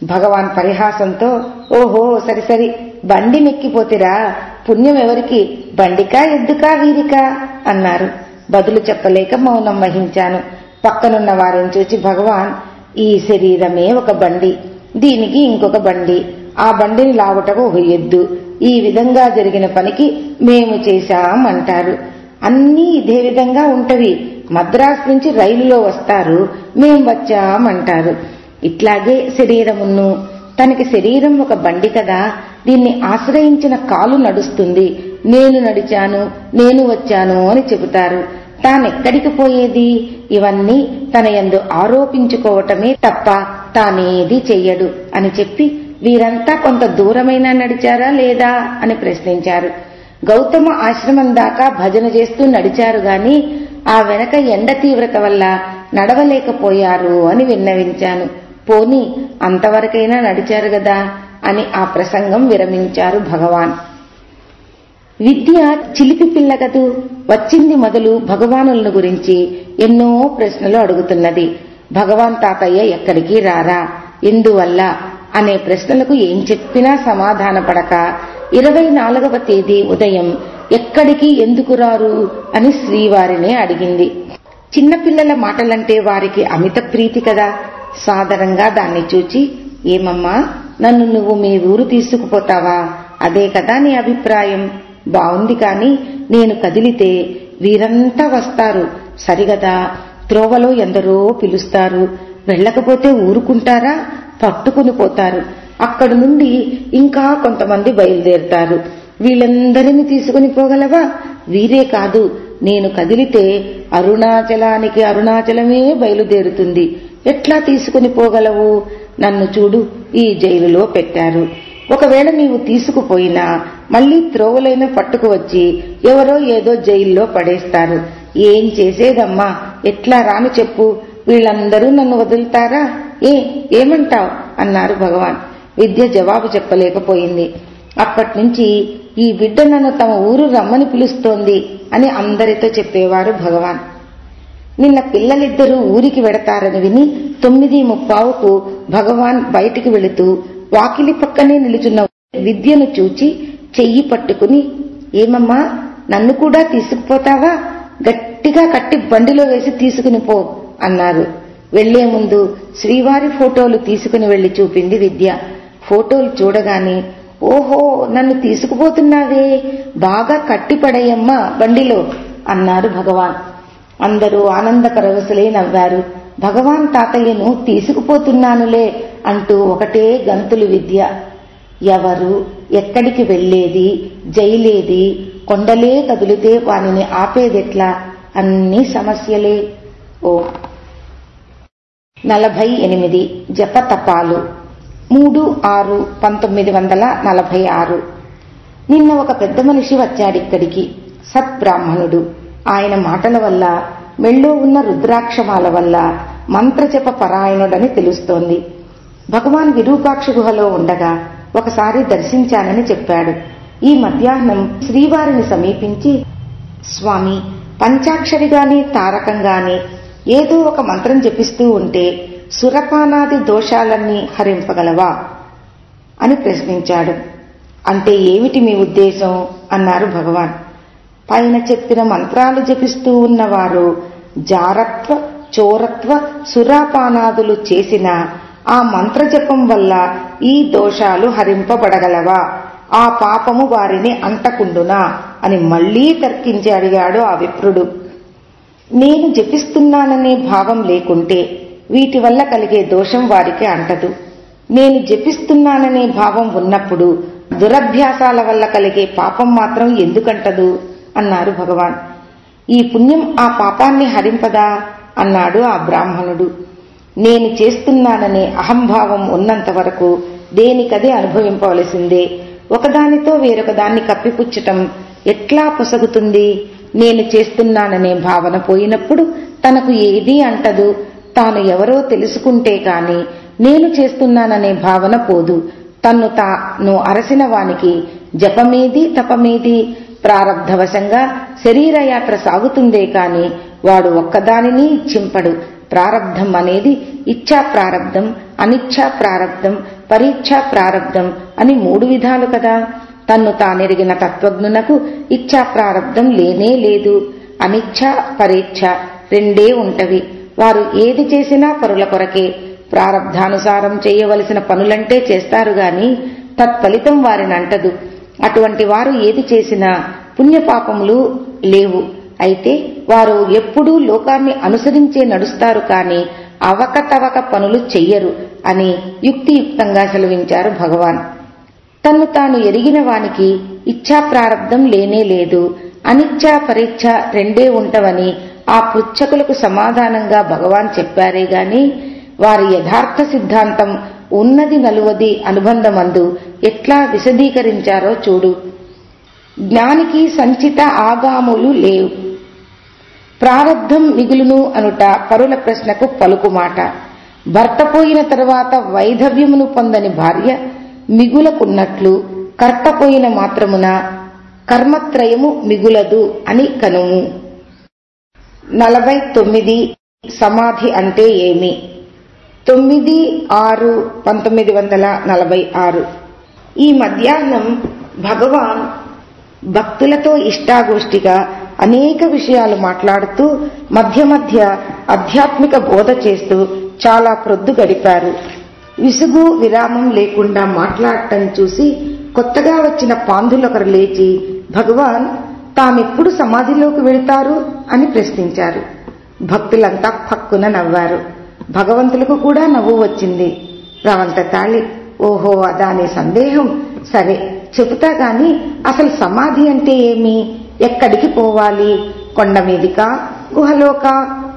[SPEAKER 1] భగవాన్ పరిహాసంతో ఓహో సరి సరి బండి నెక్కిపోతిరా. పుణ్యం ఎవరికి? బండికా ఎద్దుకా వీరికా అన్నారు. బదులు చెప్పలేక మౌనం వహించాను. పక్కనున్న వారిని చూచి భగవాన్ ఈ శరీరమే ఒక బండి. దీనికి ఇంకొక బండి. ఆ బండిని లావుటకు ఒక ఎద్దు. ఈ విధంగా జరిగిన పనికి మేము చేశామంటారు. అన్నీ ఇదే విధంగా ఉంటవి. మద్రాసు నుంచి రైలులో వస్తారు. మేం వచ్చామంటారు. ఇట్లాగే శరీరమును తనకి శరీరం ఒక బండి కదా. దీన్ని ఆశ్రయించిన కాలు నడుస్తుంది. నేను నడిచాను నేను వచ్చాను అని చెబుతారు. తానెక్కడికి పోయేది? ఇవన్నీ తన ఎందు ఆరోపించుకోవటమే తప్ప తానేది చెయ్యడు అని చెప్పి వీరంతా కొంత దూరమైనా నడిచారా లేదా అని ప్రశ్నించారు. గౌతమ ఆశ్రమం దాకా భజన చేస్తూ నడిచారు గాని ఆ వెనక ఎండ తీవ్రత వల్ల నడవలేకపోయారు అని విన్నవించాను. పోని అంతవరకైనా నడిచారు గదా అని ఆ ప్రసంగం విరమించారు భగవాన్. విద్య చిలిపి పిల్ల వచ్చింది మొదలు భగవానులను గురించి ఎన్నో ప్రశ్నలు అడుగుతున్నది. భగవాన్ తాతయ్య ఎక్కడికి రారా? ఎందువల్ల? అనే ప్రశ్నలకు ఏం చెప్పినా సమాధానపడక ఇరవై నాలుగవ తేదీ ఉదయం ఎక్కడికి ఎందుకు రారు అని శ్రీవారినే అడిగింది. చిన్నపిల్లల మాటలంటే వారికి అమిత ప్రీతి కదా. సాదరంగా దాన్ని చూచి ఏమమ్మా నన్ను నువ్వు మీ ఊరు తీసుకుపోతావా? అదే కదా నీ అభిప్రాయం. బావుంది కాని నేను కదిలితే వీరంతా వస్తారు. సరిగదా? త్రోవలో ఎందరో పిలుస్తారు. వెళ్ళకపోతే ఊరుకుంటారా? పట్టుకుని పోతారు. అక్కడి నుండి ఇంకా కొంతమంది బయలుదేరుతారు. వీళ్ళందరినీ తీసుకుని పోగలవా? వీరే కాదు నేను కదిలితే అరుణాచలానికి అరుణాచలమే బయలుదేరుతుంది. ఎట్లా తీసుకుని పోగలవు? నన్ను చూడు ఈ జైలులో పెట్టారు. ఒకవేళ నీవు తీసుకుపోయినా మళ్ళీ త్రోవలైన పట్టుకు వచ్చి ఎవరో ఏదో జైల్లో పడేస్తారు. ఏం చేసేదమ్మా? ఎట్లా రాను చెప్పు. వీళ్ళందరూ నన్ను వదులుతారా? ఏ ఏమంటావ్? అన్నారు భగవాన్. విద్య జవాబు చెప్పలేకపోయింది. అప్పట్నుంచి ఈ బిడ్డ నన్ను తమ ఊరు రమ్మని పిలుస్తోంది అని అందరితో చెప్పేవారు భగవాన్. నిన్న పిల్లలిద్దరూ ఊరికి వెడతారని విని తొమ్మిది ముప్పావుకు భగవాన్ బయటికి వెళుతూ వాకిలి పక్కనే నిలుచున్న విద్యను చూచి చెయ్యి పట్టుకుని ఏమమ్మా నన్ను కూడా తీసుకుపోతావా? గట్టిగా కట్టి బండిలో వేసి తీసుకుని పో అన్నారు. వెళ్ళే ముందు శ్రీవారి ఫోటోలు తీసుకుని వెళ్ళి చూపింది విద్య. ఫోటోలు చూడగానే ఓహో నన్ను తీసుకుపోతున్నావే బాగా కట్టిపడయమ్మా బండిలో అన్నారు భగవాన్. అందరూ ఆనంద పరవశులై నవ్వారు. భగవాన్ తాతయ్యను తీసుకుపోతున్నానులే అంటూ ఒకటే గంతులు విద్య. ఎవరు? ఎక్కడికి వెళ్ళేది జైలేది? కొండలే కదిలితే వానిని ఆపేదెట్లా? అన్ని సమస్యలే. ఓ. నలభై ఎనిమిది. జపతపాలు మూడు ఆరు పంతొమ్మిది వందల నలభై ఆరు. నిన్న ఒక పెద్ద మనిషి వచ్చాడిక్కడికి సత్బ్రాహ్మణుడు ఆయన మాటల వల్ల మెళ్ళో ఉన్న రుద్రాక్షమాల వల్ల మంత్రజప పరాయణుడని తెలుస్తోంది. భగవాన్ విరూపాక్ష గుహలో ఉండగా ఒకసారి దర్శించానని చెప్పాడు. ఈ మధ్యాహ్నం శ్రీవారిని సమీపించి స్వామి పంచాక్షరిగాని తారకంగాని ఏదో ఒక మంత్రం జపిస్తూ ఉంటే సురపానాది దోషాలన్నీ హరింపగలవా? అని ప్రశ్నించాడు. అంటే ఏమిటి మీ ఉద్దేశం? అన్నారు భగవాన్. పైన చెప్పిన మంత్రాలు జపిస్తూ ఉన్నవారు జారత్వ చోరత్వ సురాపానాదులు చేసిన ఆ మంత్రజపం వల్ల ఈ దోషాలు హరింపబడగలవా? ఆ పాపము వారిని అంటకుండునా? అని మళ్ళీ తర్కించి అడిగాడు ఆ విప్రుడు. నేను జపిస్తున్నాననే భావం లేకుంటే వీటి వల్ల కలిగే దోషం వారికి అంటదు. నేను జపిస్తున్నాననే భావం ఉన్నప్పుడు దురభ్యాసాల వల్ల కలిగే పాపం మాత్రం ఎందుకంటదు? అన్నారు భగవాన్. ఈ పుణ్యం ఆ పాపాన్ని హరింపదా? అన్నాడు ఆ బ్రాహ్మణుడు. నేను చేస్తున్నాననే అహంభావం ఉన్నంత వరకు దేనికదే అనుభవింపవలసిందే. ఒకదానితో వేరొక దాన్ని కప్పిపుచ్చటం ఎట్లా పొసగుతుంది? నేను చేస్తున్నాననే భావన పోయినప్పుడు తనకు ఏదీ అంటదు. తాను ఎవరో తెలుసుకుంటే కాని నేను చేస్తున్నాననే భావన పోదు. తన్ను తాను అరసిన వానికి జపమేది తపమేది ప్రారబ్ధవశంగా శరీరయాత్ర సాగుతుందే కాని వాడు ఒక్కదానిని చింపడు. ప్రారబ్ధం అనేది ఇచ్ఛా ప్రారబ్ధం అనిచ్ఛా ప్రారబ్ధం పరీక్షా ప్రారబ్ధం అని మూడు విధాలు కదా. తన్ను తానెరిగిన తత్వజ్ఞునకు ఇచ్ఛా ప్రారబ్ధం లేనే లేదు. అనిచ్ఛా పరీక్ష రెండే ఉంటవి. వారు ఏది చేసినా పరుల కొరకే. ప్రారబ్ధానుసారం చేయవలసిన పనులంటే చేస్తారు గాని తత్ఫలితం వారినంటదు. అటువంటి వారు ఏది చేసినా పుణ్యపాపములు లేవు. అయితే వారు ఎప్పుడూ లోకాన్ని అనుసరించే నడుస్తారు కాని అవకతవక పనులు చెయ్యరు అని యుక్తియుక్తంగా సెలవించారు భగవాన్. తన్ను తాను ఎరిగిన వానికి ఇచ్ఛా ప్రారంధం లేనే లేదు. అనిచ్ఛా పరీక్ష రెండే ఉంటవని ఆ పుచ్చకులకు సమాధానంగా భగవాన్ చెప్పారే గాని వారి యథార్థ సిద్ధాంతం ఉన్నది నలువది అనుబంధమందు ఎట్లా విశదీకరించారో చూడు. జ్ఞానికి సంచిత ఆగాములు లేవు. ప్రారంధం మిగులును అనుట పరుల ప్రశ్నకు పలుకుమాట భర్త పోయిన తరువాత వైధవ్యమును పొందని భార్య మిగులకున్నట్లు కర్త పోయిన మాత్రమున కర్మత్రయము మిగులదు అని కనుము. నలభై తొమ్మిది సమాధి అంటే ఏమి? తొమ్మిది ఆరు పంతొమ్మిది వందల నలభై ఆరు. ఈ మధ్యాహ్నం భగవాన్ భక్తులతో ఇష్టాగోష్ఠిగా అనేక విషయాలు మాట్లాడుతూ మధ్య మధ్య ఆధ్యాత్మిక బోధ చేస్తూ చాలా ప్రొద్దు గడిపారు. విసుగు విరామం లేకుండా మాట్లాడటం చూసి కొత్తగా వచ్చిన పాంధులొకరు లేచి భగవాన్ తామెప్పుడు సమాధిలోకి వెళ్తారు అని ప్రశ్నించారు. భక్తులంతా పక్కున నవ్వారు. భగవంతులకు కూడా నవ్వు వచ్చింది. రవంత తాళి ఓహో అదాని సందేహం. సరే చెబుతా గాని అసలు సమాధి అంటే ఏమి? ఎక్కడికి పోవాలి? కొండ మీదికా? గుహలోక?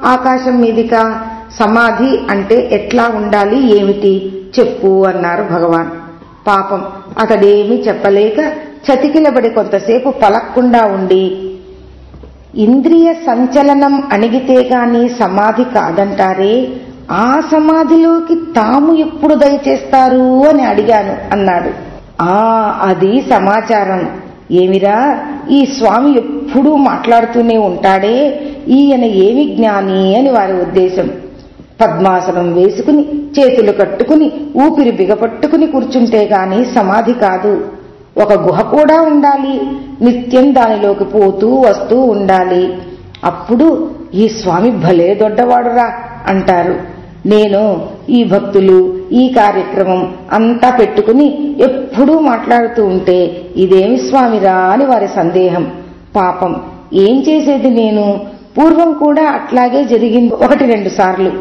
[SPEAKER 1] ఆకాశం మీదికా? సమాధి అంటే ఎట్లా ఉండాలి? ఏమిటి? చెప్పు అన్నారు భగవాన్. పాపం అతడేమీ చెప్పలేక చతికిలబడి కొంతసేపు పలక్కుండా ఉండి ఇంద్రియ సంచలనం అణిగితే గాని సమాధి కాదంటారే ఆ సమాధిలోకి తాము ఎప్పుడు దయచేస్తారు అని అడిగాను అన్నాడు. ఆ అది సమాచారం. ఏమిరా ఈ స్వామి ఎప్పుడూ మాట్లాడుతూనే ఉంటాడే ఈయన ఏమి జ్ఞాని అని వారి ఉద్దేశం. పద్మాసనం వేసుకుని చేతులు కట్టుకుని ఊపిరి బిగపట్టుకుని కూర్చుంటే గాని సమాధి కాదు. ఒక గుహ కూడా ఉండాలి. నిత్యం దానిలోకి పోతూ వస్తూ ఉండాలి. అప్పుడు ఈ స్వామి భలే దొడ్డవాడురా అంటారు. నేను ఈ భక్తులు ఈ కార్యక్రమం అంతా పెట్టుకుని ఎప్పుడూ మాట్లాడుతూ ఉంటే ఇదేమి స్వామిరా అని వారి సందేహం. పాపం ఏం చేసేది నేను? పూర్వం కూడా అట్లాగే జరిగింది ఒకటి రెండు సార్లు.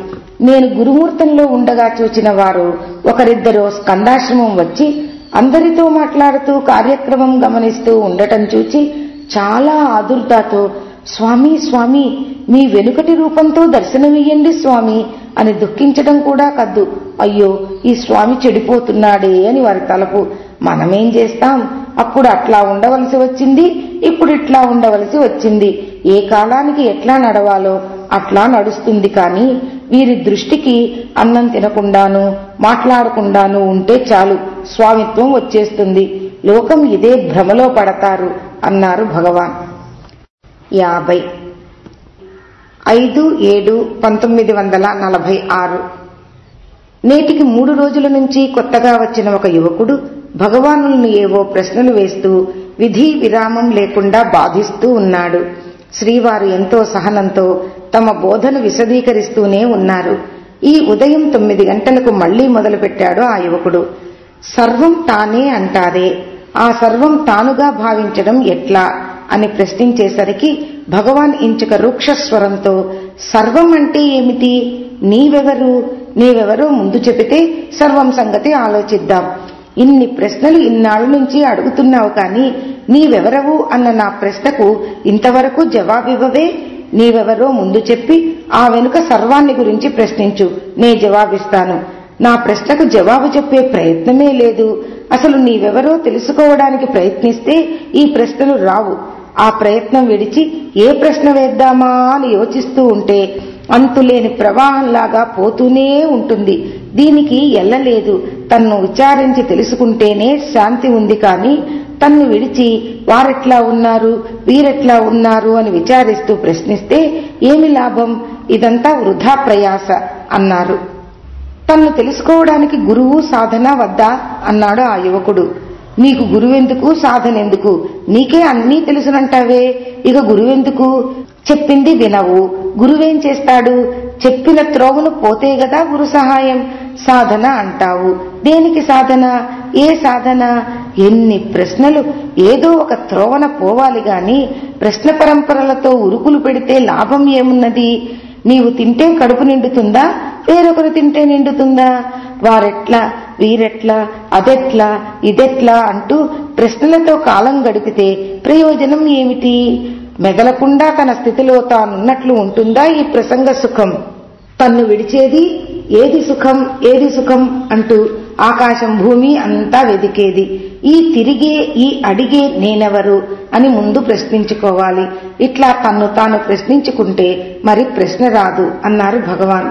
[SPEAKER 1] నేను గురుమూర్తంలో ఉండగా చూచిన వారు ఒకరిద్దరు స్కందాశ్రమం వచ్చి అందరితో మాట్లాడుతూ కార్యక్రమం గమనిస్తూ ఉండటం చూచి చాలా ఆదుర్దాతో స్వామి స్వామి మీ వెనుకటి రూపంతో దర్శనమియ్యండి స్వామి అని దుఃఖించడం కూడా కద్దు. అయ్యో ఈ స్వామి చెడిపోతున్నాడే అని వారి తలపు మనమేం చేస్తాం? అప్పుడు అట్లా ఉండవలసి వచ్చింది ఇప్పుడు ఇట్లా ఉండవలసి వచ్చింది. ఏ కాలానికి ఎట్లా నడవాలో అట్లా నడుస్తుంది కానీ వీరి దృష్టికి అన్నం తినకుండాను మాట్లాడకుండాను ఉంటే చాలు. స్వామిత్వం వచ్చేస్తుంది. లోకం ఇదే భ్రమలో పడతారు అన్నారు భగవాన్. యాభై. ఐదు ఏడు పంతొమ్మిది వందల నలభై ఆరు. నేటికి మూడు రోజుల నుంచి కొత్తగా వచ్చిన ఒక యువకుడు భగవానులను ఏవో ప్రశ్నలు వేస్తూ విధి విరామం లేకుండా బాధిస్తూ ఉన్నాడు. శ్రీవారు ఎంతో సహనంతో తమ బోధను విశదీకరిస్తూనే ఉన్నారు. ఈ ఉదయం తొమ్మిది గంటలకు మళ్ళీ మొదలుపెట్టాడు ఆ యువకుడు. సర్వం తానే అంటారే ఆ సర్వం తానుగా భావించడం ఎట్లా అని ప్రశ్నించేసరికి భగవాన్ ఇంచుక రూక్ష స్వరంతో సర్వం అంటే ఏమిటి? నీవెవరు? నీవెవరో ముందు చెబితే సర్వం సంగతి ఆలోచిద్దాం. ఇన్ని ప్రశ్నలు ఇన్నాళ్ళ నుంచి అడుగుతున్నావు కాని నీవెవరవు అన్న నా ప్రశ్నకు ఇంతవరకు జవాబివ్వవే. నీవెవరో ముందు చెప్పి ఆ వెనుక సర్వాన్ని గురించి ప్రశ్నించు. నే జవాబిస్తాను. నా ప్రశ్నకు జవాబు చెప్పే ప్రయత్నమే లేదు. అసలు నీవెవరో తెలుసుకోవడానికి ప్రయత్నిస్తే ఈ ప్రశ్నలు రావు. ఆ ప్రయత్నం విడిచి ఏ ప్రశ్న వేద్దామా అని యోచిస్తూ ఉంటే అంతులేని ప్రవాహంలాగా పోతూనే ఉంటుంది. దీనికి ఎల్లలేదు. తన్ను విచారించి తెలుసుకుంటేనే శాంతి ఉంది కాని తన్ను విడిచి వారెట్లా ఉన్నారు వీరెట్లా ఉన్నారు అని విచారిస్తూ ప్రశ్నిస్తే ఏమి లాభం? ఇదంతా వృధా ప్రయాస అన్నారు. తన్ను తెలుసుకోవడానికి గురువు సాధన వద్దా అన్నాడు ఆ యువకుడు. నీకు గురువెందుకు? సాధనెందుకు? నీకే అన్నీ తెలుసునంటావే. ఇక గురువెందుకు? చెప్పింది వినవు. గురువేం చేస్తాడు? చెప్పిన త్రోవను పోతే గదా గురు సహాయం. సాధన అంటావు. దేనికి సాధన? ఏ సాధన? ఎన్ని ప్రశ్నలు. ఏదో ఒక త్రోవన పోవాలి గాని ప్రశ్న పరంపరలతో ఉరుకులు పెడితే లాభం ఏమున్నది? నీవు తింటే కడుపు నిండుతుందా? వేరొకరు తింటే నిండుతుందా? వారెట్లా వీరెట్లా అదెట్లా ఇదెట్లా అంటూ ప్రశ్నలతో కాలం గడిపితే ప్రయోజనం ఏమిటి? మెదలకుండా తన స్థితిలో తానున్నట్లు ఉంటుందా ఈ ప్రసంగ సుఖం? తన్ను విడిచేది ఏది సుఖం ఏది సుఖం అంటూ ఆకాశం భూమి అంతా వెదికేది. ఈ తిరిగే ఈ అడిగే నేనెవరు అని ముందు ప్రశ్నించుకోవాలి. ఇట్లా తన్ను తాను ప్రశ్నించుకుంటే మరి ప్రశ్న రాదు అన్నారు భగవాన్.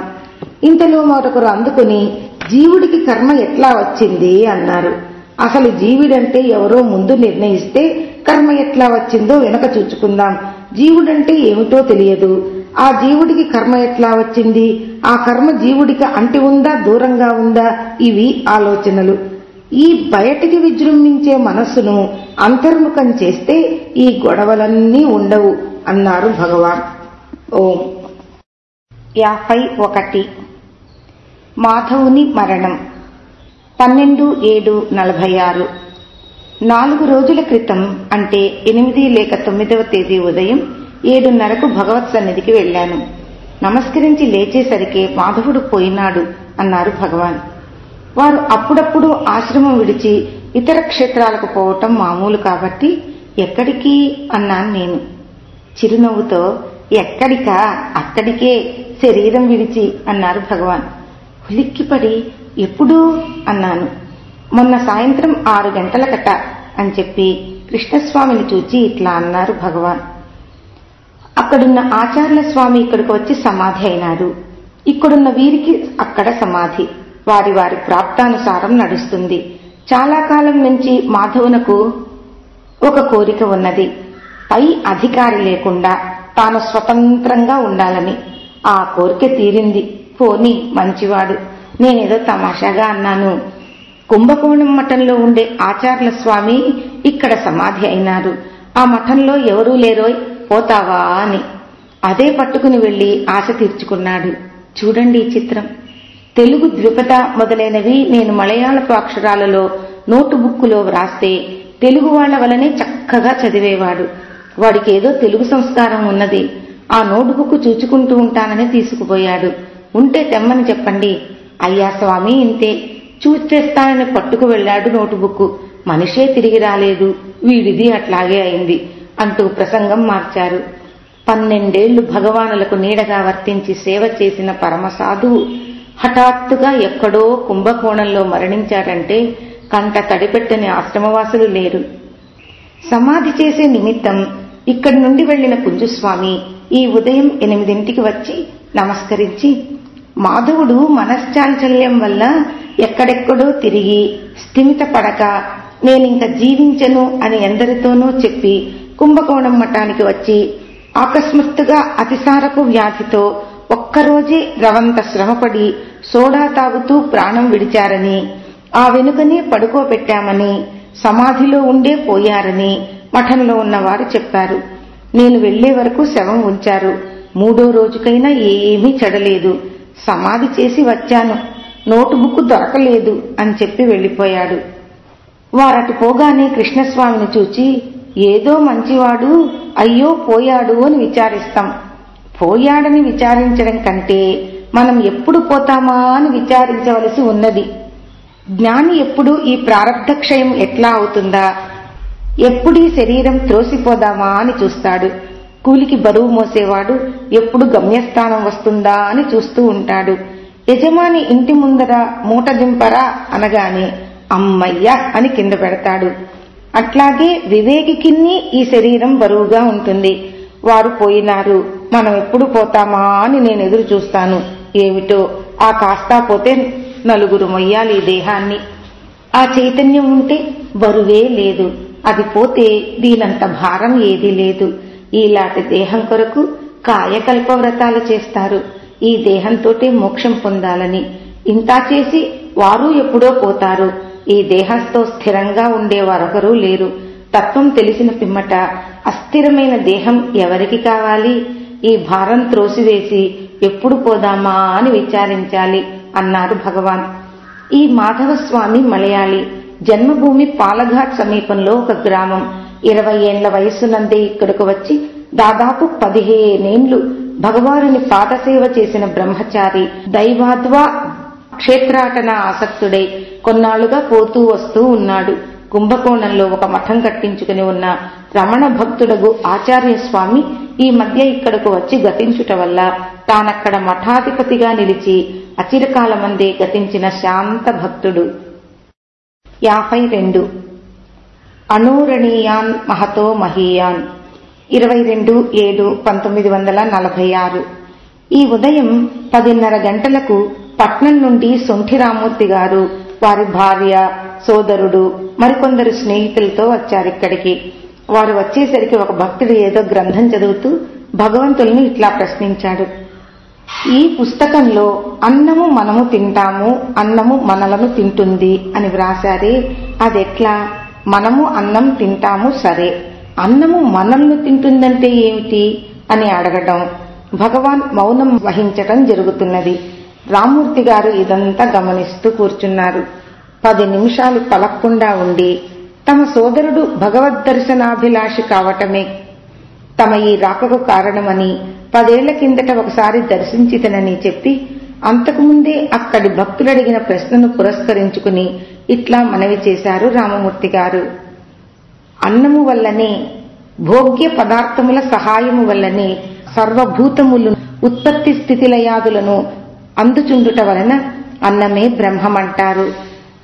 [SPEAKER 1] ఇంతలో మరొకరు అందుకుని జీవుడికి కర్మ ఎట్లా వచ్చింది? అన్నారు. అసలు జీవుడంటే ఎవరో ముందు నిర్ణయిస్తే కర్మ ఎట్లా వచ్చిందో వెనక చూచుకుందాం. జీవుడంటే ఏమిటో తెలియదు. ఆ జీవుడికి కర్మ ఎట్లా వచ్చింది? ఆ కర్మ జీవుడికి అంటి ఉందా దూరంగా ఉందా? ఇవి ఆలోచనలు. ఈ బయటికి విజృంభించే మనస్సును అంతర్ముఖం చేస్తే ఈ గొడవలన్నీ ఉండవు అన్నారు భగవాన్. ఓం. యాభై ఒకటి. మాధవుని మరణం. పన్నెండు ఏడు నలభై ఆరు. నాలుగు రోజుల క్రితం అంటే ఎనిమిది లేక తొమ్మిదవ తేదీ ఉదయం ఏడున్నరకు భగవత్ సన్నిధికి వెళ్ళాను నమస్కరించి లేచేసరికి మాధవుడు పోయినాడు అన్నారు భగవాన్. వారు అప్పుడప్పుడు ఆశ్రమం విడిచి ఇతర క్షేత్రాలకు పోవటం మామూలు కాబట్టి ఎక్కడికి అన్నాను నేను. చిరునవ్వుతో ఎక్కడికా? అక్కడికే శరీరం విడిచి అన్నారు భగవాన్. ఉలిక్కిపడి ఎప్పుడు? అన్నాను. మొన్న సాయంత్రం ఆరు గంటలకట అని చెప్పి కృష్ణస్వామిని చూచి ఇట్లా అన్నారు భగవాన్. అక్కడున్న ఆచార్య స్వామి ఇక్కడికి వచ్చి సమాధి అయినారు ఇక్కడున్న వీరికి అక్కడ సమాధి. వారి వారి ప్రాప్తానుసారం నడుస్తుంది. చాలా కాలం నుంచి మాధవునకు ఒక కోరిక ఉన్నది. పై అధికారి లేకుండా తాను స్వతంత్రంగా ఉండాలని. ఆ కోరిక తీరింది. పోని మంచివాడు. నేనేదో తమాషాగా అన్నాను. కుంభకోణం మఠంలో ఉండే ఆచార్ల స్వామి ఇక్కడ సమాధి అయినారు. ఆ మఠంలో ఎవరూ లేరోయ్ పోతావా అని. అదే పట్టుకుని వెళ్ళి ఆశ తీర్చుకున్నాడు. చూడండి ఈ చిత్రం. తెలుగు ద్విపద మొదలైనవి నేను మలయాళపు అక్షరాలలో నోటు బుక్కులో వ్రాస్తే తెలుగు వాళ్ళ వలనే చక్కగా చదివేవాడు. వాడికి ఏదో తెలుగు సంస్కారం ఉన్నది. ఆ నోటు బుక్ చూచుకుంటూ ఉంటానని తీసుకుపోయాడు. ఉంటే తెమ్మని చెప్పండి. అయ్యా స్వామి ఇంతే. చూచేస్తానని పట్టుకు వెళ్ళాడు నోటుబుక్ మనిషే తిరిగి రాలేదు. వీడిది అట్లాగే అయింది అంటూ ప్రసంగం మార్చారు. పన్నెండేళ్ళు భగవానులకు నీడగా వర్తించి సేవ చేసిన పరమసాధువు హఠాత్తుగా ఎక్కడో కుంభకోణంలో మరణించాడంటే కంట తడిపెట్టని ఆశ్రమవాసులు లేరు. సమాధి చేసే నిమిత్తం ఇక్కడి నుండి వెళ్ళిన కుంజుస్వామి ఈ ఉదయం ఎనిమిదింటికి వచ్చి నమస్కరించి మాధవుడు మనశ్చాంచల్యం వల్ల ఎక్కడెక్కడో తిరిగి స్థిమిత పడక నేనింక జీవించను అని ఎందరితోనూ చెప్పి కుంభకోణం మఠానికి వచ్చి ఆకస్మాత్తుగా అతిసారపు వ్యాధితో ఒక్కరోజే రవంత శ్రమపడి సోడా తాగుతూ ప్రాణం విడిచారని ఆ వెనుకనే పడుకోబెట్టామని సమాధిలో ఉండే పోయారని మఠంలో ఉన్నవారు చెప్పారు. నేను వెళ్ళే వరకు శవం ఉంచారు. మూడో రోజుకైనా ఏమీ చెడలేదు. సమాధి చేసి వచ్చాను. నోటుబుక్ దొరకలేదు అని చెప్పి వెళ్ళిపోయాడు వారటు పోగానే కృష్ణస్వామిని చూచి ఏదో మంచివాడు అయ్యో పోయాడు అని విచారిస్తాం. పోయాడని విచారించడం కంటే మనం ఎప్పుడు పోతామా అని విచారించవలసి ఉన్నది. జ్ఞాని ఎప్పుడు ఈ ప్రారంధ క్షయం ఎట్లా అవుతుందా? ఎప్పుడీ శరీరం త్రోసిపోదామా అని చూస్తాడు. కూలికి బరువు మోసేవాడు ఎప్పుడు గమ్యస్థానం వస్తుందా అని చూస్తూ ఉంటాడు. యజమాని ఇంటి ముందర మూట దింపరా అనగానే అమ్మయ్య అని కింద పెడతాడు. అట్లాగే వివేకికిన్ని ఈ శరీరం బరువుగా ఉంటుంది. వారు పోయినారు. మనం ఎప్పుడు పోతామా అని నేను ఎదురు చూస్తాను. ఏమిటో ఆ కాస్తా పోతే నలుగురు మొయ్యాలి ఈ దేహాన్ని. ఆ చైతన్యం ఉంటే బరువే లేదు. అది పోతే దీనంత భారం ఏదీ లేదు. ఈలాంటి దేహం కొరకు కాయకల్ప వ్రతాలు చేస్తారు. ఈ దేహంతోటే మోక్షం పొందాలని. ఇంతా చేసి వారు ఎప్పుడో పోతారు. ఈ దేహంతో స్థిరంగా ఉండే వారొకరూ లేరు. తత్వం తెలిసిన పిమ్మట అస్థిరమైన దేహం ఎవరికి కావాలి? ఈ భారం త్రోసివేసి ఎప్పుడు పోదామా అని విచారించాలి అన్నారు భగవాన్. ఈ మాధవస్వామి మలయాళి. జన్మభూమి పాలఘాట్ సమీపంలో ఒక గ్రామం. ఇరవై ఏండ్ల వయస్సునందే ఇక్కడకు వచ్చి దాదాపు పదిహేనేండ్లు భగవానుని పాదసేవ చేసిన బ్రహ్మచారి దైవాద్వా క్షేత్రాటన ఆసక్తుడై. కొన్నాళ్ళుగా పోతూ వస్తూ ఉన్నాడు. కుంభకోణంలో ఒక మఠం కట్టించుకుని ఉన్న రమణ భక్తుడగు ఆచార్య స్వామి ఈ మధ్య ఇక్కడకు వచ్చి గతించుట వల్ల తానక్కడ మఠాధిపతిగా నిలిచి అచిరకాలమందే గతించిన శాంత భక్తుడు. యాభై రెండు అనూరణీయాన్ మహతో మహీయాన్. ఇరవై రెండు ఏడు పంతొమ్మిది వందల నలభై ఆరు ఈ ఉదయం పదిన్నర గంటలకు పట్నం నుండి సొంఠి రామూర్తి గారు వారి భార్య సోదరుడు మరికొందరు స్నేహితులతో వచ్చారిక్కడికి వారు వచ్చేసరికి ఒక భక్తుడు ఏదో గ్రంథం చదువుతూ భగవంతుల్ని ఇట్లా ప్రశ్నించాడు. ఈ పుస్తకంలో అన్నము మనము తింటాము అన్నము మనలను తింటుంది అని వ్రాసారే అదెట్లా? మనము అన్నం తింటాము సరే. అన్నము మనల్ని తింటుందంటే ఏమిటి? అని అడగడం భగవాన్ మౌనం వహించటం జరుగుతున్నది. రామూర్తి గారు ఇదంతా గమనిస్తూ కూర్చున్నారు. పది నిమిషాలు పలక్కుండా ఉండి తమ సోదరుడు భగవద్దర్శనాభిలాషి కావటమే. తమ ఈ రాకకు కారణమని పదేళ్ళ కిందట ఒకసారి దర్శించితనని చెప్పి అంతకుముందే అక్కడి భక్తులడిగిన ప్రశ్నను పురస్కరించుకుని ఇట్లా మనవి చేశారు రామమూర్తి గారు. అన్నము వల్లనే భోగ్య పదార్థముల సహాయము వల్లనే సర్వభూతములు ఉత్పత్తి స్థితిలయాదులను అందుచుండుట వలన అన్నమే బ్రహ్మమంటారు.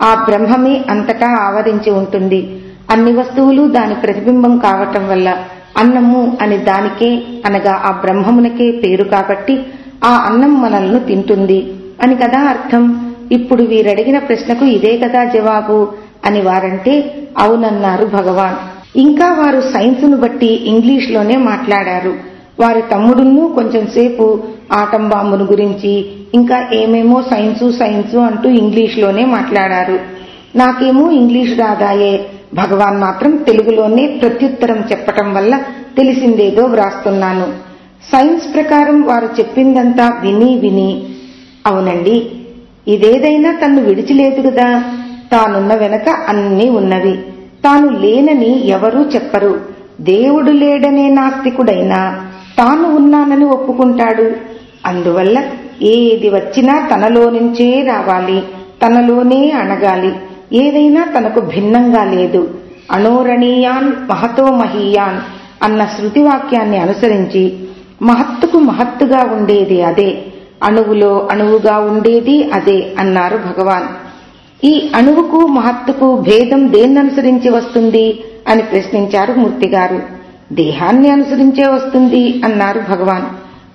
[SPEAKER 1] ఆ బ్రహ్మమే అంతటా ఆవరించి ఉంటుంది. అన్ని వస్తువులు దాని ప్రతిబింబం కావటం వల్ల అన్నము అని దానికే అనగా ఆ బ్రహ్మమునకే పేరు కాబట్టి ఆ అన్నం మనల్ని తింటుంది. అని కదా అర్థం? ఇప్పుడు వీరడిగిన ప్రశ్నకు ఇదే కదా జవాబు అని వారంటే అవునన్నారు భగవాన్. ఇంకా వారు సైన్సును బట్టి ఇంగ్లీష్లోనే మాట్లాడారు. వారి తమ్ముడును కొంచెం సేపు ఆటం బాంబును గురించి ఇంకా ఏమేమో సైన్సు సైన్సు అంటూ ఇంగ్లీష్లోనే మాట్లాడారు. నాకేమో ఇంగ్లీష్ రాదాయే భగవాన్ మాత్రం తెలుగులోనే ప్రత్యుత్తరం చెప్పటం వల్ల తెలిసిందేదో వ్రాస్తున్నాను. సైన్స్ ప్రకారం వారు చెప్పిందంతా విని విని అవునండి ఇదేదైనా తన్ను విడిచిలేదు కదా తానున్న వెనక అన్నీ ఉన్నవి. తాను లేనని ఎవరూ చెప్పరు. దేవుడు లేడనే నాస్తికుడైనా తాను ఉన్నానని ఒప్పుకుంటాడు. అందువల్ల ఏది వచ్చినా తనలో నుంచే రావాలి. తనలోనే అణగాలి. ఏదైనా తనకు భిన్నంగా లేదు. అణోరణీయాన్ మహతో మహీయాన్ అన్న శృతివాక్యాన్ని అనుసరించి మహత్తుకు మహత్తుగా ఉండేది అదే. అణువులో అణువుగా ఉండేది అదే అన్నారు భగవాన్. ఈ అణువుకు మహత్తుకు భేదం దేన్ననుసరించి వస్తుంది అని ప్రశ్నించారు మూర్తిగారు. దేహాన్ని అనుసరించే వస్తుంది అన్నారు భగవాన్.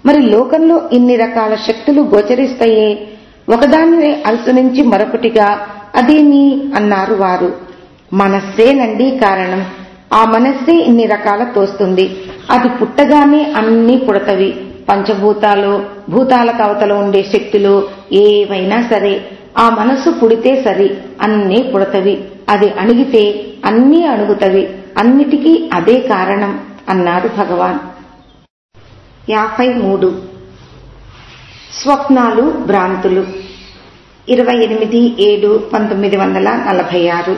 [SPEAKER 1] మరి లోకంలో ఇన్ని రకాల శక్తులు గోచరిస్తాయే? ఒకదాన్ని అనుసరించి మరొకటిగా అదేమి? అన్నారు వారు. మనస్సేనండి కారణం. ఆ మనస్సే ఇన్ని రకాల తోస్తుంది. అది పుట్టగానే అన్నీ పుడతవి. పంచభూతాలు భూతాల కవతలో ఉండే శక్తులు ఏవైనా సరే ఆ మనస్సు పుడితే సరి అన్నీ పుడతవి. అది అణిగితే అన్నీ అణుగుతవి. అన్నిటికీ అదే కారణం అన్నారు భగవాన్. యాభై మూడు. స్వప్నాలు భ్రాంతులు. ఇరవై ఎనిమిది ఏడు పంతొమ్మిది వందల నలభై ఆరు.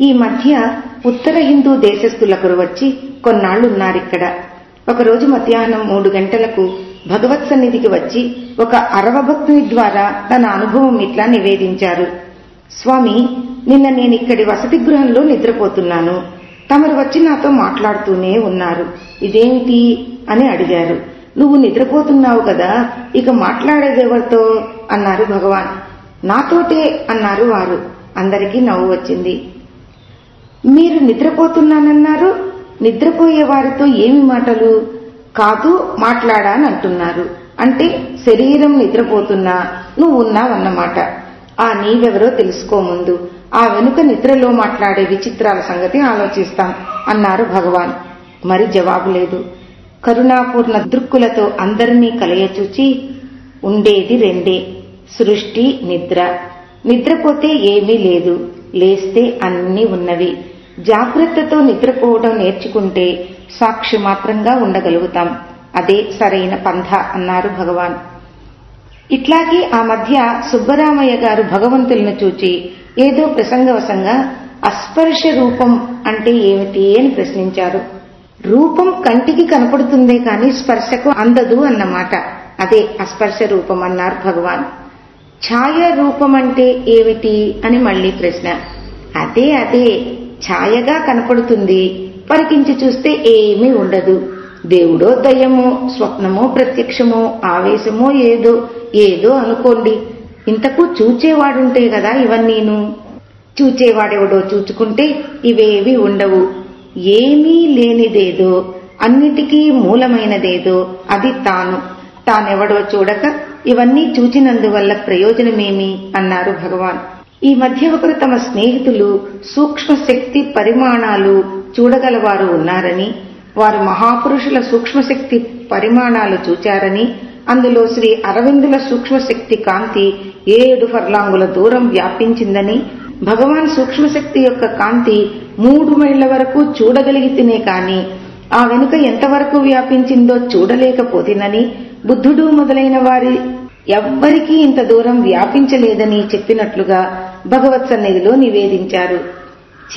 [SPEAKER 1] ఈ మధ్య ఉత్తర హిందూ దేశస్థులొకరు వచ్చి కొన్నాళ్ళున్నారిక్కడ ఒకరోజు మధ్యాహ్నం మూడు గంటలకు భగవత్ సన్నిధికి వచ్చి ఒక అరవభక్తుని ద్వారా తన అనుభవం ఇట్లా నివేదించారు. స్వామి నిన్న నేనిక్కడి వసతి గృహంలో నిద్రపోతున్నాను. తమరు వచ్చి నాతో మాట్లాడుతూనే ఉన్నారు. ఇదేమిటి? అని అడిగారు. నువ్వు నిద్రపోతున్నావు కదా ఇక మాట్లాడేదెవరితో? అన్నారు భగవాన్. నాతోటే అన్నారు వారు. అందరికీ నవ్వు వచ్చింది. మీరు నిద్రపోతున్నానన్నారు? నిద్రపోయే వారితో ఏమి మాటలు? కాదు మాట్లాడానంటున్నారు అంటే శరీరం నిద్రపోతున్నా నువ్వు ఉన్నావన్నమాట ఆ నీవెవరో తెలుసుకో ముందు. ఆ వెనుక నిద్రలో మాట్లాడే విచిత్రాల సంగతి ఆలోచిస్తాం అన్నారు భగవాన్. మరి జవాబు లేదు. కరుణాపూర్ణ దృక్కులతో అందరినీ కలయచూచి ఉండేది రెండే. సృష్టి నిద్ర. నిద్రపోతే ఏమీ లేదు. లేస్తే అన్నీ ఉన్నవి. జాగ్రత్తతో నిద్రపోవడం నేర్చుకుంటే సాక్షి మాత్రంగా ఉండగలుగుతాం. అదే సరైన పంథ అన్నారు భగవాన్. ఇట్లాగే ఆ మధ్య సుబ్బరామయ్య గారు భగవంతులను చూచి ఏదో ప్రసంగవశంగా అస్పర్శ రూపం అంటే ఏమిటి అని ప్రశ్నించారు. రూపం కంటికి కనపడుతుందే కాని స్పర్శకు అందదు అన్నమాట. అదే అస్పర్శ రూపం అన్నారు భగవాన్. ఛాయ రూపం అంటే ఏమిటి అని మళ్ళీ ప్రశ్న. అదే అదే. ఛాయగా కనపడుతుంది. పరికించి చూస్తే ఏమీ ఉండదు. దేవుడో దయ్యమో స్వప్నమో ప్రత్యక్షమో ఆవేశమో ఏదో ఏదో అనుకోండి. ఇంతకు చూచేవాడుంటే కదా ఇవన్నీను చూచేవాడెవడో చూచుకుంటే ఇవేవి ఉండవు. ఏమీ లేనిదేదో అన్నిటికీ మూలమైనదేదో అది తాను. తానెవడో చూడక ఇవన్నీ చూచినందువల్ల ప్రయోజనమేమి? అన్నారు భగవాన్. ఈ మధ్య ఒకరు తమ స్నేహితులు సూక్ష్మ శక్తి పరిమాణాలు చూడగలవారు ఉన్నారని వారు మహాపురుషుల సూక్ష్మశక్తి పరిమాణాలు చూచారని అందులో శ్రీ అరవిందుల సూక్ష్మశక్తి కాంతి ఏడు ఫర్లాంగుల దూరం వ్యాపించిందని భగవాన్ సూక్ష్మశక్తి యొక్క కాంతి మూడు మైళ్ళ వరకు చూడగలిగితేనే కాని ఆ వెనుక ఎంతవరకు వ్యాపించిందో చూడలేకపోతినని బుద్ధుడు మొదలైన వారి ఎవ్వరికీ ఇంత దూరం వ్యాపించలేదని చెప్పినట్లుగా భగవత్ సన్నిధిలో నివేదించారు.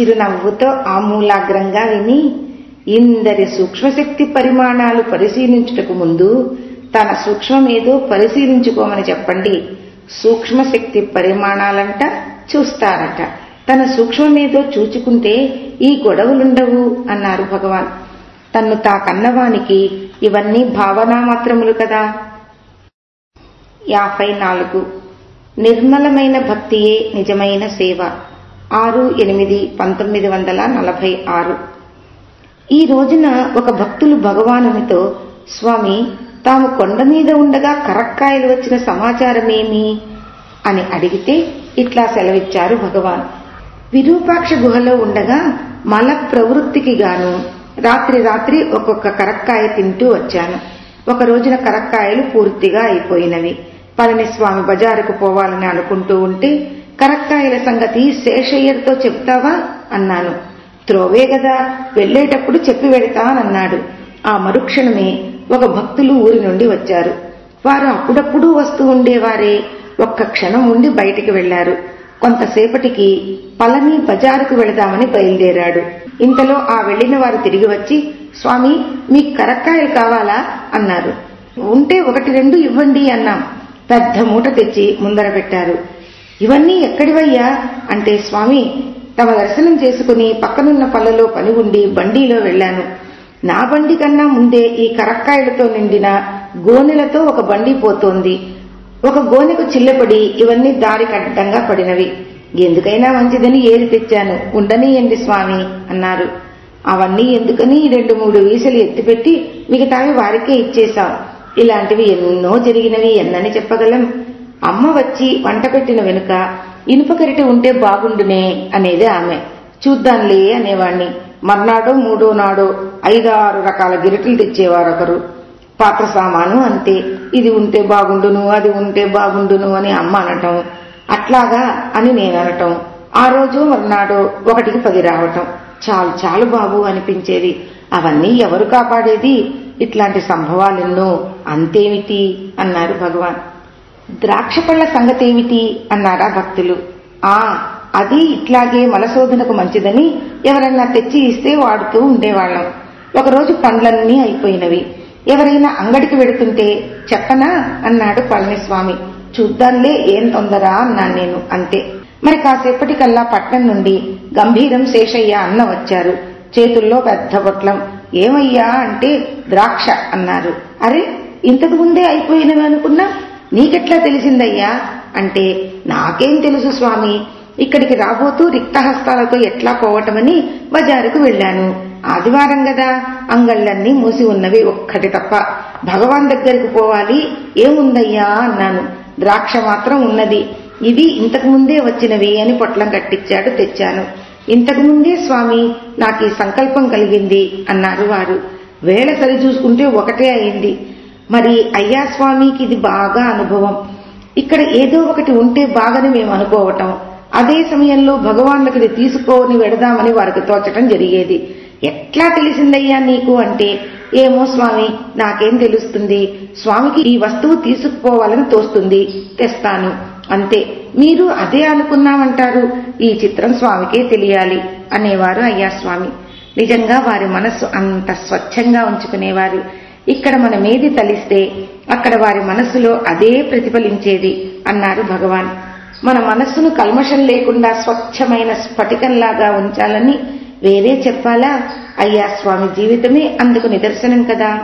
[SPEAKER 1] చిరునవ్వుతో ఆమూలాగ్రంగా విని ఇందరి సూక్ష్మశక్తి పరిమాణాలు పరిశీలించుటకు ముందు తన సూక్ష్మమేదో పరిశీలించుకోమని చెప్పండి. సూక్ష్మశక్తి పరిమాణాలంట చూస్తారట. తన సూక్ష్మమేదో చూచుకుంటే ఈ గొడవలుండవు అన్నారు భగవాన్. తన్ను తా కన్నవానికి ఇవన్నీ భావనామాత్రములు కదా? యాభై నాలుగు. నిర్మలమైన భక్తియే నిజమైన సేవ. ఆరు ఎనిమిది పంతొమ్మిది వందల నలభై ఆరు. ఈ రోజున ఒక భక్తులు భగవానునితో స్వామి తాము కొండ మీద ఉండగా కరక్కాయలు వచ్చిన సమాచారమేమి? అని అడిగితే ఇట్లా సెలవిచ్చారు భగవాన్. విరూపాక్ష గుహలో ఉండగా మల ప్రవృత్తికి గాను రాత్రి రాత్రి ఒక్కొక్క కరక్కాయ తింటూ వచ్చాను. ఒక రోజున కరక్కాయలు పూర్తిగా అయిపోయినవి. పళనిస్వామి బజారుకు పోవాలని అనుకుంటూ ఉంటే కరక్కాయల సంగతి శేషయ్యర్తో చెప్తావా? అన్నాను. త్రోవే గదా వెళ్ళేటప్పుడు చెప్పి వెడతానన్నాడు. ఆ మరుక్షణమే ఒక భక్తులు ఊరి నుండి వచ్చారు. వారు అప్పుడప్పుడు వస్తూ ఉండేవారే. ఒక్క క్షణం ఉండి బయటికి వెళ్ళారు కొంతసేపటికి పలని బజారుకు వెళదామని బయలుదేరాడు. ఇంతలో ఆ వెళ్ళిన వారు తిరిగి వచ్చి స్వామి మీకు కరక్కాయలు కావాలా? అన్నారు. ఉంటే ఒకటి రెండు ఇవ్వండి అన్నాం. పెద్ద మూట తెచ్చి ముందర పెట్టారు. ఇవన్నీ ఎక్కడివయ్యా? అంటే స్వామి తమ దర్శనం చేసుకుని పక్కనున్న పళ్ళలో పని ఉండి బండిలో వెళ్ళాను నా బండి కన్నా ముందే ఈ కరక్కాయలతో నిండిన గోనెలతో ఒక బండి పోతోంది. ఒక గోనెకు చిల్లపడి ఇవన్నీ దారికి అడ్డంగా పడినవి. ఎందుకైనా మంచిదని ఏరి తెచ్చాను. ఉండనీయండి స్వామి అన్నారు. అవన్నీ ఎందుకని రెండు మూడు వీసలు ఎత్తిపెట్టి మిగతావి వారికే ఇచ్చేశాం. ఇలాంటివి ఎన్నో జరిగినవి ఎన్నని చెప్పగలం. అమ్మ వచ్చి వంట పెట్టిన వెనుక ఇనుప కరిటి ఉంటే బాగుండునే అనేది ఆమె. చూద్దాంలే అనేవాణ్ణి. మర్నాడో మూడో నాడో ఐదారు రకాల గిరిటలు తెచ్చేవారొకరు. పాత్ర సామాను అంతే. ఇది ఉంటే బాగుండును అది ఉంటే బాగుండును అని అమ్మ అనటం. అట్లాగా అని నేను అనటం ఆ రోజు మర్నాడో ఒకటికి పది రావటం. చాలు చాలు బాబు అనిపించేది. అవన్నీ ఎవరు కాపాడేది? ఇట్లాంటి సంభవాలెన్నో అంతేమిటి అన్నారు భగవాన్. ద్రాక్ష పళ్ళ సంగతేమిటి అన్నారా భక్తులు. ఆ అది ఇట్లాగే మలశోధనకు మంచిదని ఎవరన్నా తెచ్చి ఇస్తే వాడుతూ ఉండేవాళ్ళం ఒకరోజు పండ్లన్నీ అయిపోయినవి. ఎవరైనా అంగడికి వెడుతుంటే చెప్పనా అన్నాడు పళనిస్వామి చూద్దాంలే ఏం తొందరా అన్నాను నేను అంతే. మరి కాసేపటికల్లా పట్నం నుండి గంభీరం శేషయ్య అన్న వచ్చారు. చేతుల్లో పెద్ద పొట్లం ఏమయ్యా అంటే ద్రాక్ష అన్నారు. అరే ఇంతకు ముందే అయిపోయినవి అనుకున్నా? నీకెట్లా తెలిసిందయ్యా? అంటే నాకేం తెలుసు స్వామి ఇక్కడికి రాబోతూ రిక్తహస్తాలతో ఎట్లా పోవటమని బజారుకు వెళ్ళాను ఆదివారం గదా అంగళ్ళన్నీ మూసి ఉన్నవి ఒక్కటి తప్ప. భగవాన్ దగ్గరికి పోవాలి. ఏముందయ్యా? అన్నాను. ద్రాక్ష మాత్రం ఉన్నది. ఇవి ఇంతకు ముందే వచ్చినవి అని పొట్లం కట్టించాడు తెచ్చాను. ఇంతకు ముందే స్వామి నాకు ఈ సంకల్పం కలిగింది అన్నారు వారు. వేళ సరి చూసుకుంటే ఒకటే అయింది. మరి అయ్యా స్వామికి ఇది బాగా అనుభవం. ఇక్కడ ఏదో ఒకటి ఉంటే బాగని మేము అనుకోవటం. అదే సమయంలో భగవాన్లకు ఇది వెడదామని వారికి తోచటం జరిగేది. ఎట్లా తెలిసిందయ్యా నీకు అంటే ఏమో స్వామి నాకేం తెలుస్తుంది? స్వామికి ఈ వస్తువు తీసుకుపోవాలని తోస్తుంది. తెస్తాను. అంతే. మీరు అదే అనుకున్నామంటారు. ఈ చిత్రం స్వామికే తెలియాలి అనేవారు అయ్యా స్వామి. నిజంగా వారి మనస్సు అంత స్వచ్ఛంగా ఉంచుకునేవారు. ఇక్కడ మనమేది తలిస్తే అక్కడ వారి మనస్సులో అదే ప్రతిఫలించేది అన్నారు భగవాన్. మన మనస్సును కల్మషం లేకుండా స్వచ్ఛమైన స్ఫటికంలాగా ఉంచాలని వేరే చెప్పాలా? అయ్యా స్వామి జీవితమే అందుకు నిదర్శనం కదా.